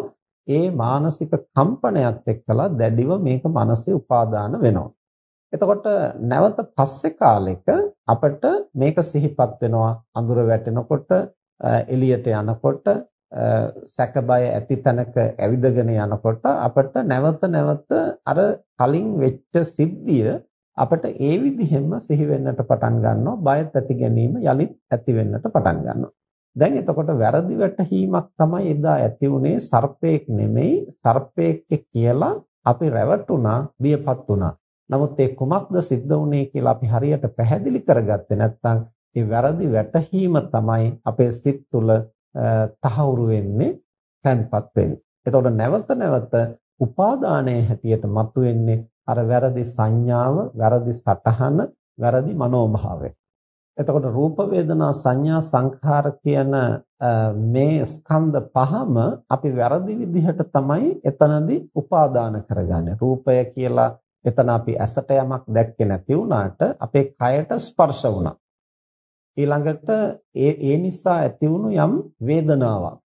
ඒ මානසික කම්පනයත් එක්කලා දැඩිව මේක මනසේ උපාදාන වෙනවා. එතකොට නැවත පස්සේ කාලෙක අපිට මේක සිහිපත් වෙනවා. අඳුර වැටෙනකොට එළියට යනකොට සැක බය ඇති තැනක ඇවිදගෙන යනකොට අපිට නැවත නැවත අර කලින් වෙච්ච සිද්ධිය අපිට ඒ විදිහෙන්ම සිහි වෙන්නට පටන් ගන්නවා. බයත් ඇති ගැනීම යලිත් ඇති වෙන්නට පටන් ගන්නවා. දැන් එතකොට වැරදි වැටහීමක් තමයි එදා ඇති උනේ සර්පේක් නෙමෙයි සර්පේක් කියලා අපි රැවටුණා බියපත් වුණා නමුත් ඒ කුමක්ද සිද්ධ වුනේ කියලා අපි හරියට පැහැදිලි කරගත්තේ නැත්නම් ඒ වැරදි වැටහීම තමයි අපේ සිත් තුළ තහවුරු වෙන්නේ තැන්පත් වෙන්නේ එතකොට නැවත නැවත උපාදානයේ හැටියට මතුවෙන්නේ අර වැරදි සංඥාව, වැරදි සටහන, වැරදි මනෝභාවය. එතකොට රූප වේදනා සංඥා සංඛාර කියන මේ ස්කන්ධ පහම අපි වැරදි විදිහට තමයි එතනදී උපාදාන කරගන්නේ. රූපය කියලා එතන අපි ඇසට යමක් දැක්කේ නැති වුණාට අපේ කයට ස්පර්ශ වුණා. ඊළඟට ඒ ඒ නිසා ඇති වුණු යම් වේදනාවක්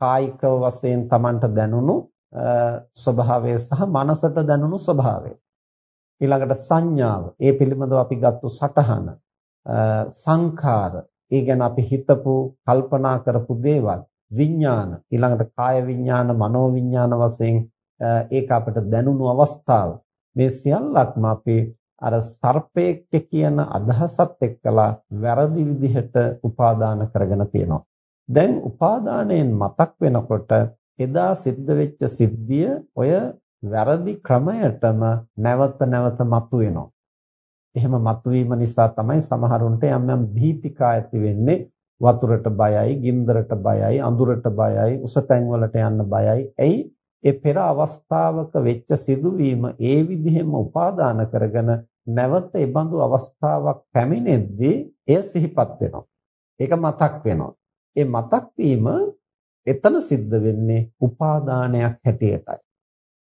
කායික වශයෙන් Tamanට දැනුණු ස්වභාවය සහ මනසට දැනුණු ස්වභාවය. ඊළඟට සංඥාව, ඒ පිළිබඳව අපි ගත්තු සටහන, සංඛාර, ඒ ගැන අපි හිතපු, කල්පනා කරපු දේවල්, විඥාන, ඊළඟට කාය විඥාන, මනෝ විඥාන වශයෙන් ඒක අපිට දැනුණු අවස්ථාව. මේ සියල්ලක්ම අපි අර සර්පේක්ක කියන අදහසත් එක්කලා වැරදි විදිහට උපාදාන කරගෙන තියෙනවා. දැන් උපාදානයෙන් මතක් වෙනකොට එදා සිද්ධ වෙච්ච සිද්ධිය ඔය වැරදි ක්‍රමයටම නැවත නැවත මතුවෙනවා. එහෙම මතුවීම නිසා තමයි සමහරුන්ට යම් යම් භීතිකා ඇති වෙන්නේ වතුරට බයයි, ගින්දරට බයයි, අඳුරට බයයි, උස තැන්වලට යන්න බයයි. එයි ඒ පෙර අවස්ථාවක වෙච්ච සිදුවීම ඒ විදිහෙම උපාදාන කරගෙන නැවත ඒ බඳු අවස්ථාවක් පැමිණෙද්දී එය සිහිපත් වෙනවා. ඒක මතක් වෙනවා. ඒ මතක් වීම එතන සිද්ධ වෙන්නේ උපාදානයක් හැටියටයි.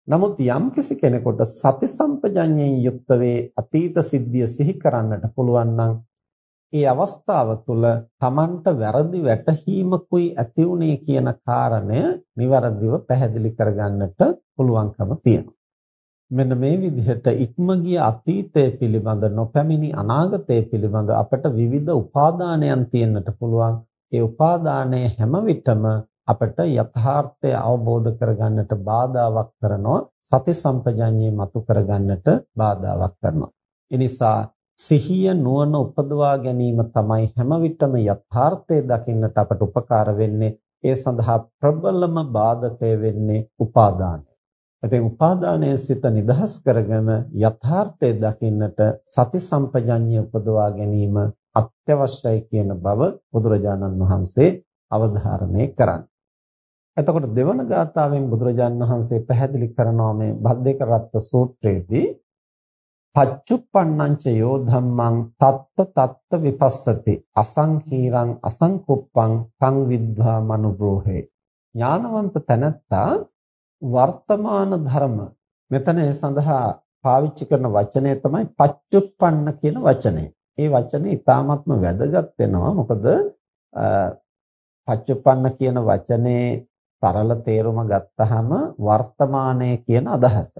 නමුත් යම්කිසි කෙනෙකුට සති සම්පජඤ්ඤයෙන් යුක්ත වේ අතීත සිද්ධිය සිහි කරන්නට පුළුවන් නම් ඒ අවස්ථාව තුළ Tamanට වැරදි වැටහීමකුයි ඇති උනේ කියන කාරණය નિවරදිව පැහැදිලි කරගන්නට පුළුවන්කම තියෙනවා. මෙන්න මේ විදිහට ඉක්ම ගිය අතීතය පිළිබඳ නොපැමිණි අනාගතය පිළිබඳ අපට විවිධ උපාදානයන් තියෙන්නට පුළුවන්. ඒ උපාදානයේ හැම විටම අපට යථාර්ථය අවබෝධ කරගන්නට බාධාවක් කරනවා සති සම්පජඤ්ඤේ මතු කරගන්නට බාධාවක් කරනවා. ඒ නිසා සිහිය නුවණ උපදවා ගැනීම තමයි හැම විටම යථාර්ථය දකින්නට අපට උපකාර වෙන්නේ. ඒ සඳහා ප්‍රබලම බාධකය වෙන්නේ උපාදානය. ඉතින් උපාදානයේ සිත නිදහස් කරගෙන යථාර්ථය දකින්නට සති සම්පජඤ්ඤය උපදවා ගැනීම අත්‍යවශ්‍යයි කියන බව බුදුරජාණන් වහන්සේ අවධාරණය කරන්නේ. එතකොට දෙවන ගාථාවෙන් බුදුරජාණන් වහන්සේ පැහැදිලි කරනවා මේ බද්දේක රත්ත සූත්‍රයේදී පච්චුප්පන්නංච යෝ ධම්මං තත්ත තත්ත විපස්සති අසංහීරං අසංකුප්පං තං විද්ධා මනුබ්‍රෝහේ ඥානවන්ත තැනැත්තා වර්තමාන ධර්ම මෙතන සඳහා පාවිච්චි කරන වචනය තමයි පච්චුප්පන්න කියන වචනය. ඒ වචනේ ඊටාත්ම වැදගත් වෙනවා මොකද පච්චුප්පන්න කියන වචනේ සරල තේරුම ගත්තහම වර්තමානයේ කියන අදහස.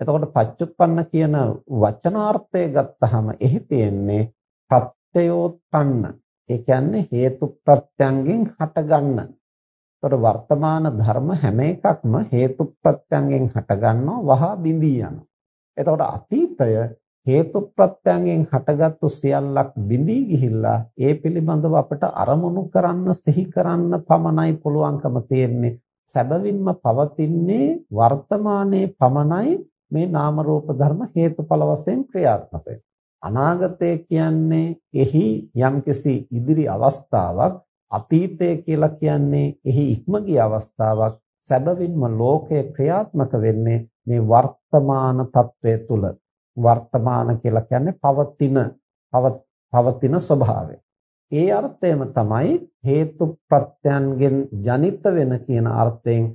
එතකොට පච්චුප්පන්න කියන වචනාර්ථය ගත්තහම එහි තියෙන්නේ ප්‍රත්‍යයෝත්පන්න. ඒ කියන්නේ හේතු ප්‍රත්‍යයෙන් හටගන්න. එතකොට වර්තමාන ධර්ම හැම එකක්ම හේතු ප්‍රත්‍යයෙන් හටගන්නවා වහා බිඳී යනවා. එතකොට අතීතය හේතු ප්‍රත්‍යයෙන් හටගත්තු සියල්ලක් බිඳී ගිහිල්ලා ඒ පිළිබඳව අපට අරමුණු කරන්න සිහි කරන්න පමණයි පුළුවන්කම තියෙන්නේ. සැබවින්ම පවතින්නේ වර්තමානයේ පමණයි මේ නාම රූප ධර්ම හේතුඵල වශයෙන් ක්‍රියාත්මක අනාගතය කියන්නේ එහි යම්කිසි ඉදිරි අවස්ථාවක් අතීතය කියලා කියන්නේ එහි ඉක්ම ගිය අවස්ථාවක්. සැබවින්ම ලෝකයේ ක්‍රියාත්මක වෙන්නේ මේ වර්තමාන తත්වයේ තුල වර්තමාන කියලා කියන්නේ පවතින පවතින ස්වභාවය. ඒ අර්ථයම තමයි හේතු ප්‍රත්‍යයන්ගෙන් ජනිත වෙන කියන අර්ථයෙන්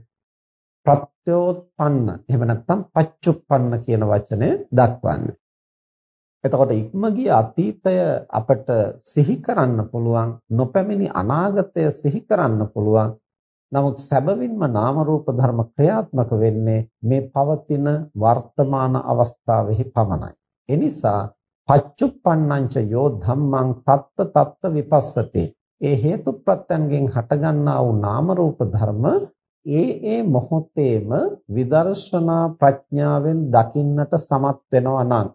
ප්‍රත්‍යෝත්පන්න එහෙම නැත්නම් පච්චුප්පන්න කියන වචනය දක්වන්නේ. එතකොට ඉක්ම ගිය අතීතය අපට සිහි කරන්න පුළුවන් නොපැමිණි අනාගතය සිහි කරන්න පුළුවන් නමුත් සැබවින්ම නාම රූප ධර්ම ක්‍රියාත්මක වෙන්නේ මේ පවතින වර්තමාන අවස්ථාවෙහි පමණයි. එනිසා පච්චුප්පන්නංච යෝ ධම්මං තත්ත තත්ත විපස්සති. ඒ හේතු ප්‍රත්‍යයෙන් හටගන්නා වූ නාම රූප ධර්ම ඒ ඒ මොහොතේම විදර්ශනා ප්‍රඥාවෙන් දකින්නට සමත් වෙනවා නම්.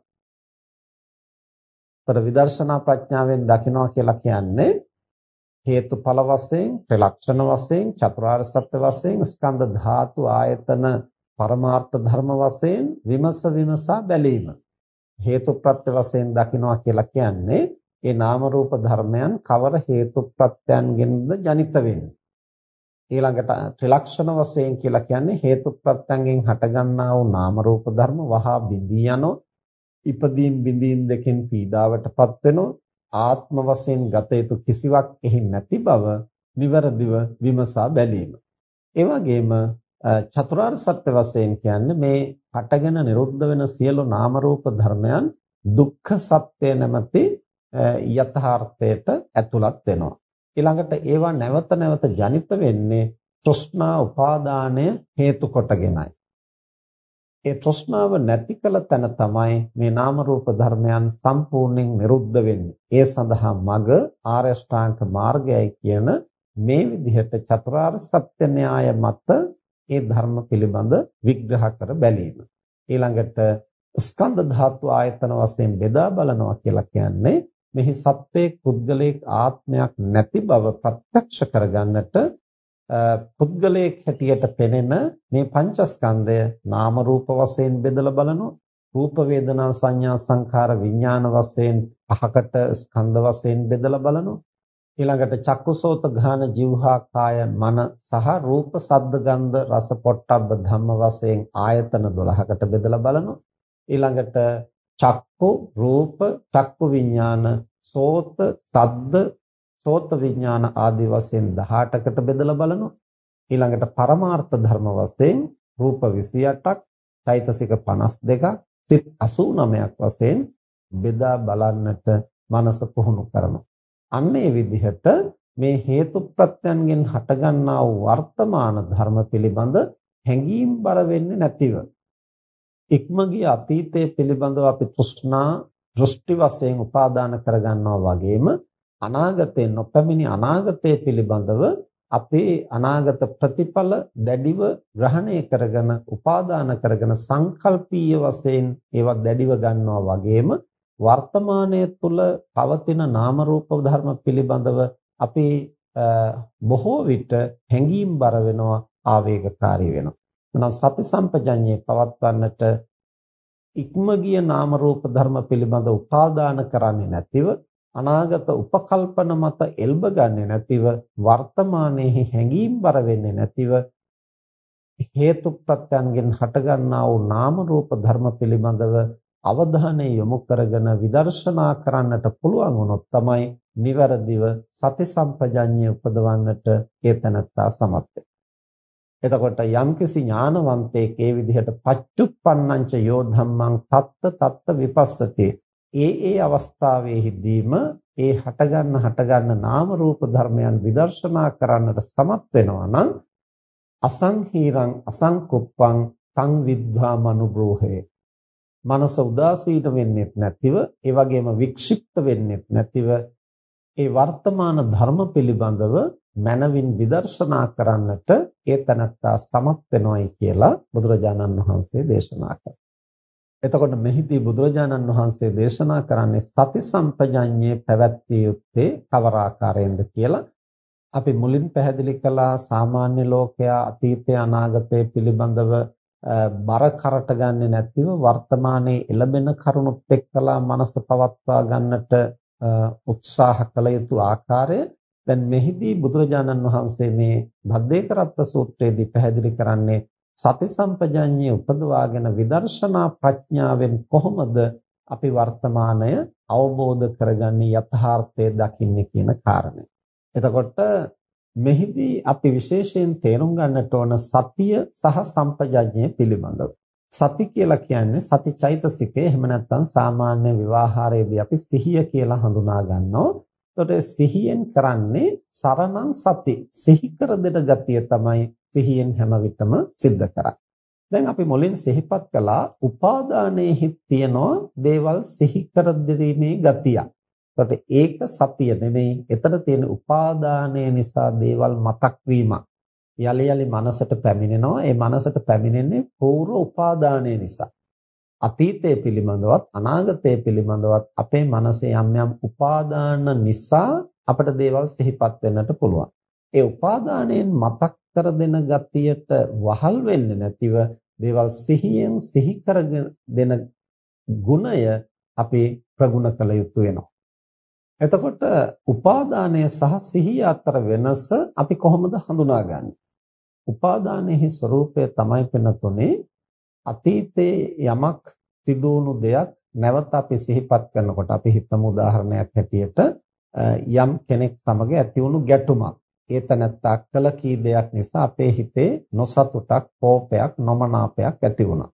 ତර විදර්ශනා ප්‍රඥාවෙන් දකිනවා කියලා කියන්නේ හේතුඵල වශයෙන්, ත්‍රිලක්ෂණ වශයෙන්, චතුරාර්ය සත්‍ය වශයෙන්, ස්කන්ධ ධාතු ආයතන පරමාර්ථ ධර්ම වශයෙන් විමස විමසා බැලීම. හේතු ප්‍රත්‍ය වශයෙන් දකිනවා කියලා කියන්නේ ඒ නාම රූප ධර්මයන් කවර හේතු ප්‍රත්‍යයන්ගෙන්ද ජනිත වෙන්නේ. ඊළඟට ත්‍රිලක්ෂණ වශයෙන් කියලා කියන්නේ හේතු ප්‍රත්‍යයෙන් හටගන්නා වූ නාම රූප ධර්ම වහා බිඳී යනෝ ඉපදීම් බිඳීම් දෙකෙන් පීඩාවටපත් වෙනෝ ආත්ම වශයෙන් ගත යුතු කිසිවක් එහි නැති බව නිවරදිව විමසා බැලීම. ඒ වගේම චතුරාර්ය සත්‍ය වශයෙන් කියන්නේ මේ හටගෙන නිරුද්ධ වෙන සියලු නාම රූප ධර්මයන් දුක්ඛ සත්‍ය නැමැති යථාර්ථයට ඇතුළත් වෙනවා. ඊළඟට ඒවා නැවත නැවත ජනිත වෙන්නේ තෘෂ්ණා උපාදානය හේතු කොටගෙනයි. ඒ තෘෂ්ණාව නැති කළ තැන තමයි මේ නාම රූප ධර්මයන් සම්පූර්ණයෙන් නිරුද්ධ වෙන්නේ. ඒ සඳහා මග ආර්ය ශ්‍රාංක මාර්ගයයි කියන මේ විදිහට චතුරාර්ය සත්‍ය න්‍යාය මත ඒ ධර්ම පිළිබඳ විග්‍රහ කර බැලීම. ඊළඟට ස්කන්ධ ධාතු ආයතන වශයෙන් බෙදා බලනවා කියලා කියන්නේ මෙහි සත්වයේ පුද්ගලික ආත්මයක් නැති බව ප්‍රත්‍යක්ෂ කරගන්නට පුද්ගලයෙක් හැටියට පෙනෙන මේ පංචස්කන්ධය නාම රූප වශයෙන් බෙදලා බලනවා. රූප වේදනා සංඥා සංඛාර විඥාන වශයෙන් පහකට ස්කන්ධ වශයෙන් බෙදලා බලනවා. ඊළඟට චක්කුසෝත ගාන જીවහා කාය මන සහ රූප සද්ද ගන්ධ රස පොට්ටබ්බ ධම්ම වශයෙන් ආයතන 12කට බෙදලා බලනවා. ඊළඟට චක්කු රූප චක්කු විඥාන සෝත සද්ද සෝත විඥාන ආදී වශයෙන් 18කට බෙදලා බලනවා. ඊළඟට පරමාර්ථ ධර්ම වශයෙන් රූප 28ක් චෛතසික 52ක් සිත් 89ක් වශයෙන් බෙදා බලන්නට මනස පුහුණු කරනවා. අන්න ඒ විදිහට මේ හේතු ප්‍රත්‍යයන්ගෙන් හටගන්නා වූ වර්තමාන ධර්ම පිළිබඳ හැඟීම් බර වෙන්නේ නැතිව. ඉක්මගිය අතීතයේ පිළිබඳව අපි තෘෂ්ණා දෘෂ්ටි වශයෙන් උපාදාන කරගන්නවා වගේම අනාගතේ නොපැමිණි අනාගතයේ පිළිබඳව අපේ අනාගත ප්‍රතිඵල දැඩිව ග්‍රහණය කරගෙන උපාදාන කරගෙන සංකල්පීය වශයෙන් ඒවා දැඩිව ගන්නවා වගේම වර්තමානයේ තුල පවතින නාම රූප ධර්ම පිළිබඳව අපි බොහෝ විට හැඟීම් බර වෙනවා ආවේගකාරී වෙනවා. එහෙනම් සති සම්පජඤ්ඤේ පවත්වන්නට ඉක්ම ගිය නාම රූප ධර්ම පිළිබඳ උපාදාන කරන්නේ නැතිව අනාගත උපකල්පන මත එල්බ ගන්නේ නැතිව වර්තමානයේ හැඟීම් බර වෙන්නේ නැතිව හේතු ප්‍රත්‍යයන්ගෙන් හටගන්නා වූ නාම රූප ධර්ම පිළිබඳව අවධානය යොමු කරගෙන විදර්ශනා කරන්නට පුළුවන් වුණොත් තමයි නිවැරදිව සති සම්පජඤ්ඤය උපදවන්නට හේතනත්තා සමත් එතකොට යම්කිසි ඥානවන්තයෙක් ඒ විදිහට පච්චුප්පන්නංච යෝ ධම්මං තත්ත තත්ත විපස්සති ඒ ඒ අවස්ථාවෙහිදීම ඒ හටගන්න හටගන්න නාම රූප ධර්මයන් විදර්ශනා කරන්නට සමත් වෙනවා නම් අසංහීරං අසංකුප්පං තං විද්ධා මනුබ්‍රෝහේ මනස උදාසීන වෙන්නේත් නැතිව ඒ වගේම වික්ෂිප්ත වෙන්නේත් නැතිව ඒ වර්තමාන ධර්ම පිළිබඳව මනවින් විදර්ශනා කරන්නට ඒ තනත්තා සමත් වෙනවයි කියලා බුදුරජාණන් වහන්සේ දේශනා කළා. එතකොට මෙහිදී බුදුරජාණන් වහන්සේ දේශනා කරන්නේ සති සම්පජඤ්ඤයේ පැවැත්විය යුත්තේ කවර ආකාරයෙන්ද කියලා. අපි මුලින් පැහැදිලි කළා සාමාන්‍ය ලෝකයා අතීතය අනාගතය පිළිබඳව බර කරට ගන්නේ නැතිව වර්තමානයේ එළබෙන කරුණුත් එක්කලා මනස පවත්වා ගන්නට උත්සාහ කළ යුතු ආකාරය. දැන් මෙහිදී බුදුරජාණන් වහන්සේ මේ භද්දේකරත්ත සූත්‍රයේදී පැහැදිලි කරන්නේ සති සම්පජඤ්ඤය උපදවාගෙන විදර්ශනා ප්‍රඥාවෙන් කොහොමද අපි වර්තමානය අවබෝධ කරගන්නේ යථාර්ථය දකින්නේ කියන කාරණය. එතකොට මෙහිදී අපි විශේෂයෙන් තේරුම් ගන්නට ඕන සතිය සහ සම්පජඤ්ඤය පිළිබඳව. සති කියලා කියන්නේ සති චෛතසිකය එහෙම නැත්නම් සාමාන්‍ය විවාහාරයේදී අපි සිහිය කියලා හඳුනා ගන්නවා. එතකොට සිහියෙන් කරන්නේ සරණං සති. සිහි කර දෙන ගතිය තමයි සිහියෙන් හැම විටම සිද්ධ කරන්නේ. දැන් අපි මුලින් සිහිපත් කළා උපාදානයේ තියෙනවා දේවල් සිහි කර දිරීමේ ගතියක්. එතකොට ඒක සතිය නෙමෙයි. එතන තියෙන උපාදානය නිසා දේවල් මතක් වීමක්. යලි යලි මනසට පැමිණෙනවා. ඒ මනසට පැමිණෙන්නේ පූර්ව උපාදානය නිසා. අතීතය පිළිබඳවත් අනාගතය පිළිබඳවත් අපේ මනසේ යම් යම් උපාදාන නිසා අපට දේවල් සිහිපත් වෙන්නට පුළුවන්. ඒ උපාදානයෙන් මතක් කර දෙන ගතියට වහල් වෙන්නේ නැතිව දේවල් සිහියෙන් සිහි කරගෙන දෙන ගුණය අපි ප්‍රගුණ කළ යුතු වෙනවා. එතකොට උපාදානය සහ සිහිය අතර වෙනස අපි කොහොමද හඳුනාගන්නේ? උපාදානයේ ස්වરૂපය තමයි පෙනතුනේ අතීතයේ යමක් සිදුවුණු දෙයක් නැවත අපි සිහිපත් කරනකොට අපි හිතමු උදාහරණයක් හැටියට යම් කෙනෙක් සමග ඇති වුණු ගැටුමක් ඒ තනත්තා කළ කී දෙයක් නිසා අපේ හිතේ නොසතුටක්, කෝපයක්, නොමනාපයක් ඇති වුණා.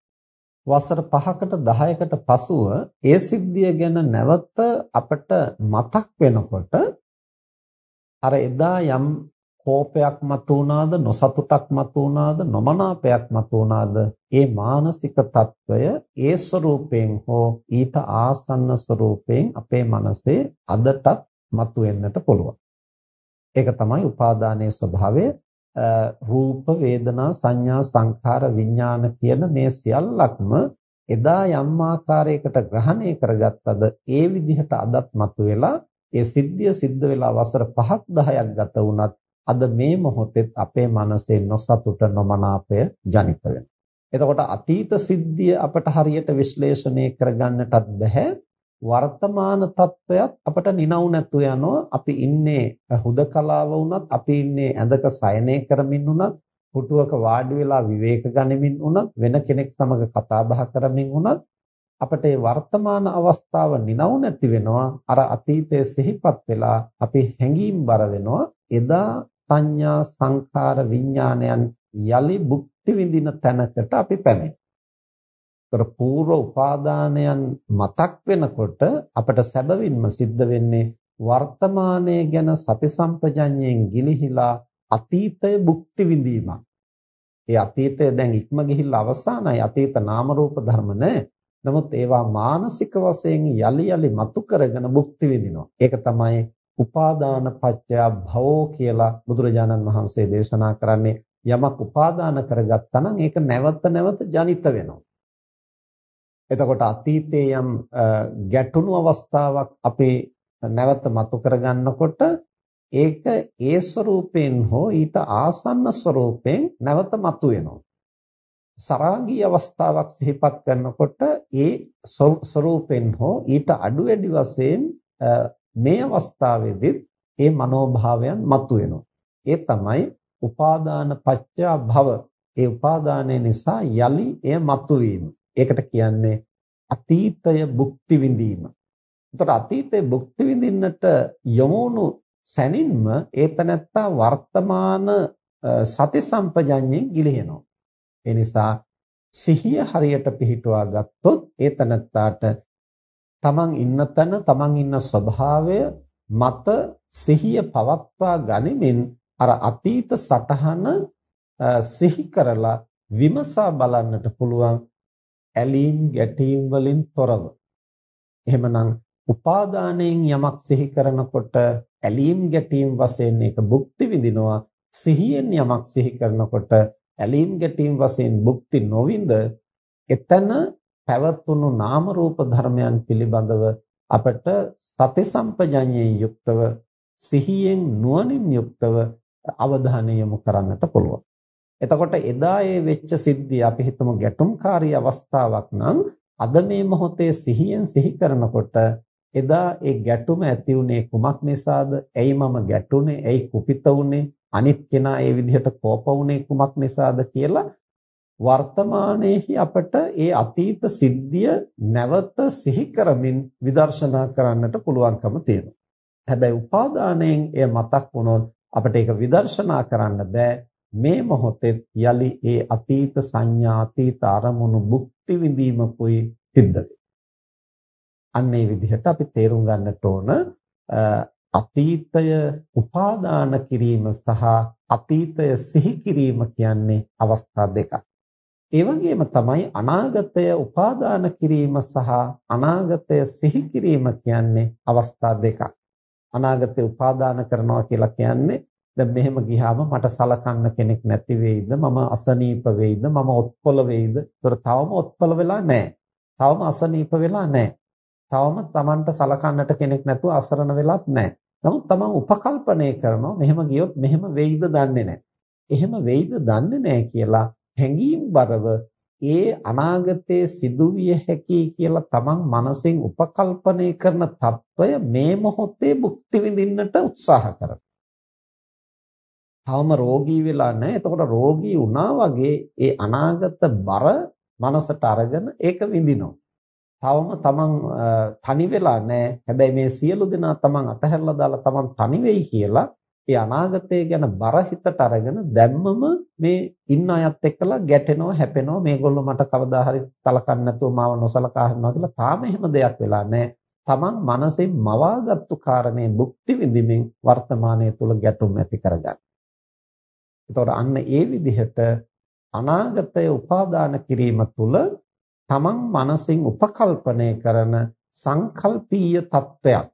වසර 5කට 10කට පසුව ඒ සිද්ධිය ගැන නැවත අපට මතක් වෙනකොට අර එදා යම් කෝපයක් මතු වුණාද නොසතුටක් මතු වුණාද නොමනාපයක් මතු වුණාද ඒ මානසික తত্ত্বය ඒ ස්වરૂපයෙන් හෝ ඊට ආසන්න ස්වરૂපයෙන් අපේ මනසේ අදටත් මතු වෙන්නට පුළුවන් ඒක තමයි උපාදානයේ ස්වභාවය රූප වේදනා සංඥා සංඛාර විඥාන කියන මේ සියල්ලක්ම එදා යම් ආකාරයකට ග්‍රහණය කරගත්තද ඒ විදිහට අදත් මතුවෙලා ඒ සිද්ධිය සිද්ධ වෙලා වසර 5ක් 10ක් ගත වුණත් අද මේ මොහොතෙත් අපේ මනසේ නොසතුට නොමනාපය ජනිත වෙනවා. එතකොට අතීත සිද්ධිය අපට හරියට විශ්ලේෂණය කරගන්නටත් බැහැ. වර්තමාන තත්වයක් අපට නිනව් නැතු යනවා. අපි ඉන්නේ හුදකලාව වුණත්, අපි ඉන්නේ ඇඳක සයනය කරමින් වුණත්, පුටුවක වාඩි වෙලා විවේක ගනිමින් වුණත්, වෙන කෙනෙක් සමග කතා බහ කරමින් වුණත් අපට මේ වර්තමාන අවස්ථාව නිනව් නැති වෙනවා. අර අතීතයේ සිහිපත් වෙලා අපි හැඟීම් බර වෙනවා. එදා සංඥා සංඛාර විඥානයන් යලි භුක්ති විඳින තැනකට අපි පැමිණෙනවා. තොර పూర్ව උපාදානයන් මතක් වෙනකොට අපට සැබවින්ම සිද්ධ වෙන්නේ වර්තමානයේ ගැන සති සම්පජඤ්ඤයෙන් ගිලිහිලා අතීතය භුක්ති විඳීමක්. ඒ අතීතය දැන් ඉක්ම ගිහිල්ලා අවසానයි. අතීත නාම රූප ධර්ම නමුත් ඒවා මානසික වශයෙන් යලි යලි මතු කරගෙන භුක්ති විඳිනවා. ඒක තමයි උපාදාන පත්‍ය භවෝ කියලා බුදුරජාණන් වහන්සේ දේශනා කරන්නේ යමක් උපාදාන කරගත්තා නම් ඒක නැවත නැවත ජනිත වෙනවා. එතකොට අතීතයේ යම් ගැටුණු අවස්ථාවක් අපේ නැවත මතු කරගන්නකොට ඒක ඒ ස්වરૂපයෙන් හෝ ඊට ආසන්න ස්වરૂපයෙන් නැවත මතු වෙනවා. සරාගී අවස්ථාවක් සිහිපත් කරනකොට ඒ ස්වરૂපයෙන් හෝ ඊට අඩු වැඩි වශයෙන් මේ අවස්ථාවේදීත් ඒ මනෝභාවයන් මතු වෙනවා. ඒ තමයි උපාදාන පත්‍ය භව. ඒ උපාදානය නිසා යලි එය මතුවීම. ඒකට කියන්නේ අතීතය භුක්ති විඳීම. එතකොට අතීතයේ භුක්ති විඳින්නට යොමුණු සැනින්ම ඒතනත්තා වර්තමාන සති සම්පජඤ්ඤයෙන් ගිලිහෙනවා. ඒ නිසා සිහිය හරියට පිහිටුවා ගත්තොත් ඒතනත්තාට තමන් ඉන්න තැන තමන් ඉන්න ස්වභාවය මත සිහිය පවත්වා ගනිමින් අර අතීත සටහන සිහි කරලා විමසා බලන්නට පුළුවන් ඇලීම් ගැටීම් වලින් තොරව. එහෙමනම් උපාදානයෙන් යමක් සිහි කරනකොට ඇලීම් ගැටීම් වශයෙන් ඒක භුක්ති විඳිනවා. සිහියෙන් යමක් සිහි කරනකොට ඇලීම් ගැටීම් වශයෙන් භුක්ති නොවිඳ එතන පැවතුණු නාම රූප ධර්මයන් පිළිබඳව අපට සති සම්පජඤ්ඤයෙන් යුක්තව සිහියෙන් නුවණින් යුක්තව අවධානය යොමු කරන්නට පුළුවන්. එතකොට එදා ඒ වෙච්ච සිද්ධිය අපි හිතමු ගැටුම්කාරී අවස්ථාවක් නම් අද මේ මොහොතේ සිහියෙන් සිහි කරනකොට එදා ඒ ගැටුම ඇති වුනේ කුමක් නිසාද? ඇයි මම ගැටුනේ? ඇයි කුපිත වුනේ? අනිත් කෙනා ඒ විදිහට කෝප වුනේ කුමක් නිසාද කියලා වර්තමානයේහි අපට ඒ අතීත සිද්ධිය නැවත සිහි කරමින් විදර්ශනා කරන්නට පුළුවන්කම තියෙනවා. හැබැයි උපාදානයෙන් එය මතක් වුණොත් අපිට ඒක විදර්ශනා කරන්න බෑ. මේ මොහොතේ යලි ඒ අතීත සංඥා අතීත අරමුණු භුක්ති විඳීමකුයි සිද්ධ වෙන්නේ. අන්න ඒ විදිහට අපි තේරුම් ගන්නට ඕන අතීතය උපාදාන කිරීම සහ අතීතය සිහි කිරීම කියන්නේ අවස්ථා දෙකක්. ඒ වගේම තමයි අනාගතය උපාදාන කිරීම සහ අනාගතය සිහි කිරීම කියන්නේ අවස්ථා දෙකක්. අනාගතය උපාදාන කරනවා කියලා කියන්නේ දැන් මෙහෙම ගියාම මට සලකන්න කෙනෙක් නැති වෙයිද? මම අසනීප වෙයිද? මම ඔත්පොල වෙයිද? ඒතර තවම ඔත්පොල වෙලා නැහැ. තවම අසනීප වෙලා නැහැ. තවම Tamanට සලකන්නට කෙනෙක් නැතුව අසරණ වෙලත් නැහැ. නමුත් Taman උපකල්පනය කරනවා මෙහෙම ගියොත් මෙහෙම වෙයිද දන්නේ නැහැ. එහෙම වෙයිද දන්නේ නැහැ කියලා හැඟීම් බරව ඒ අනාගතයේ සිදුවිය හැකි කියලා Taman මනසින් උපකල්පනය කරන తত্ত্বය මේ මොහොතේ භුක්ති විඳින්නට උත්සාහ කරනවා. තවම රෝගී වෙලා නැහැ. එතකොට රෝගී වුණා වගේ ඒ අනාගත බර මනසට අරගෙන ඒක විඳිනවා. තවම තමන් තනි වෙලා නැහැ. හැබැයි මේ සියලු දෙනා තමන් අතහැරලා දාලා තමන් තනි වෙයි කියලා ඒ අනාගතය ගැන බර හිතට අරගෙන දැම්මම මේ ඉන්න අයත් එක්කලා ගැටෙනවා හැපෙනවා මේගොල්ලෝ මට කවදා හරි සලකන්නේ නැතුව මාව නොසලකා හරිනවා කියලා තාම එහෙම දෙයක් වෙලා නැහැ. තමන් මනසෙන් මවාගත්තු කාරණේ භුක්ති විඳින්මින් වර්තමානයේ තුල ගැටුම් ඇති කරගන්න. එතකොට අන්න ඒ විදිහට අනාගතය උපාදාන කිරීම තුළ තමන් මනසින් උපකල්පනය කරන සංකල්පීය தත්වයක්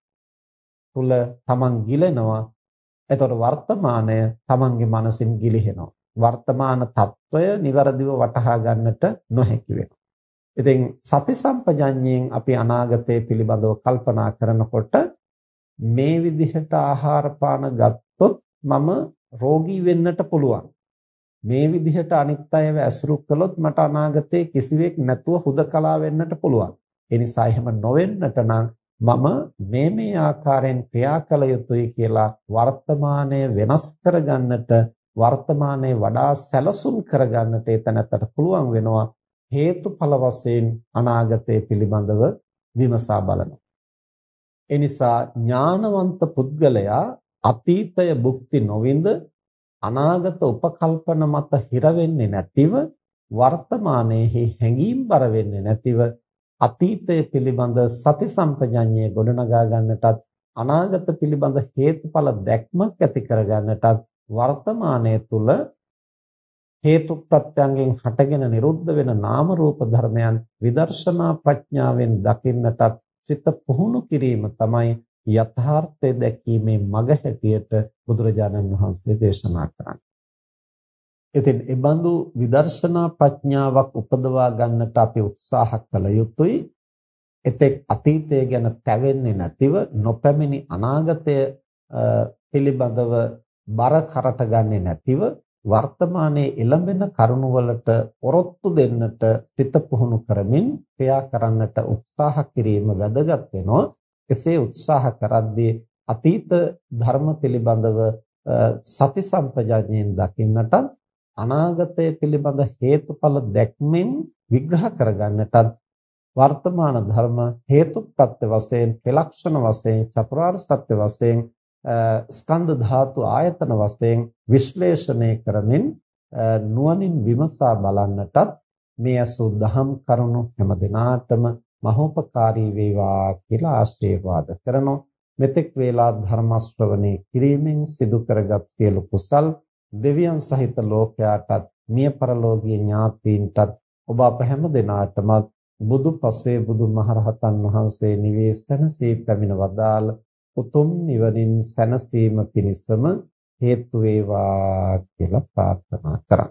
තුළ තමන් ගිලෙනවා එතකොට වර්තමානය තමන්ගේ මනසින් ගිලිහෙනවා වර්තමාන తত্ত্বය નિවරදිව වටහා ගන්නට නොහැකි වෙනවා. ඉතින් සති සම්පජඤ්ඤයෙන් අපි අනාගතය පිළිබඳව කල්පනා කරනකොට මේ විදිහට ආහාර පාන ගත්තොත් මම රෝගී වෙන්නට පුළුවන්. මේ විදිහට අනිත් අයව ඇසුරු කළොත් මට අනාගතේ කිසිවෙක් නැතුව හුදකලා වෙන්නට පුළුවන්. ඒ නිසා එහෙම නොවෙන්නට නම් මම මේ මේ ආකාරයෙන් ක්‍රියා කළ යුතුයි කියලා වර්තමානය වෙනස් කරගන්නට වර්තමානයේ වඩා සැලසුම් කරගන්නට එතනතට පුළුවන් වෙනවා හේතුඵල වශයෙන් අනාගතය පිළිබඳව විමසා බලනවා. ඒ නිසා ඥානවන්ත පුද්ගලයා අතීතය භුක්ති නොවිඳ අනාගත උපකල්පන මත හිර වෙන්නේ නැතිව වර්තමානයේ හැඟීම්බර වෙන්නේ නැතිව අතීතය පිළිබඳ සති සම්පජඤ්ඤය ගොඩනගා ගන්නටත් අනාගත පිළිබඳ හේතුඵල දැක්මක් ඇති කර ගන්නටත් වර්තමානයේ තුල හේතු ප්‍රත්‍යයෙන් හටගෙන නිරුද්ධ වෙන නාම රූප ධර්මයන් විදර්ශනා ප්‍රඥාවෙන් දකින්නටත් සිත පුහුණු කිරීම තමයි යථාර්ථය දැකීමේ මඟ හැටියට බුදුරජාණන් වහන්සේ දේශනා කරන්නේ. ඉතින් ඒ බඳු විදර්ශනා ප්‍රඥාවක් උපදවා ගන්නට අපි උත්සාහ කළ යුතුයි. එතෙක් අතීතය ගැන තැවෙන්නේ නැතිව නොපැමිණි අනාගතය පිළිබඳව බර කරට ගන්නේ නැතිව වර්තමානයේ එළඹෙන කරුණු වලට ඔරොත්තු දෙන්නට සිත පුහුණු කරමින් ක්‍රියා කරන්නට උත්සාහ කිරීම වැදගත් වෙනවා. එසේ උත්සාහ කරද්දී අතීත ධර්ම පිළිබඳව සති සම්පජාඤ්ඤයෙන් දකින්නටත් අනාගතය පිළිබඳ හේතුඵල දැක්මෙන් විග්‍රහ කරගන්නටත් වර්තමාන ධර්ම හේතුප්‍රත්‍ය වශයෙන් ප්‍රලක්ෂණ වශයෙන් චතුරාර්ය සත්‍ය වශයෙන් ස්කන්ධ ධාතු ආයතන වශයෙන් විශ්ලේෂණය කරමින් නුවණින් විමසා බලන්නටත් මේ අසු දහම් කරුණු හැම දිනාටම මහෝපකාරී වේවා කියලා ආශිර්වාද කරනවා මෙතෙක් වේලා ධර්ම ශ්‍රවණේ කිරීමෙන් සිදු කරගත් සියලු කුසල් දෙවියන් සහිත ලෝකයාටත් මිය පරලෝකීය ඥාතීන්ටත් ඔබ අප හැම දෙනාටම බුදු පසේ බුදු මහරහතන් වහන්සේ නිවේසනසේ පැමිණ වදාළ උතුම් නිවනින් සැනසීම පිණිසම හේතු වේවා කියලා ප්‍රාර්ථනා කරා.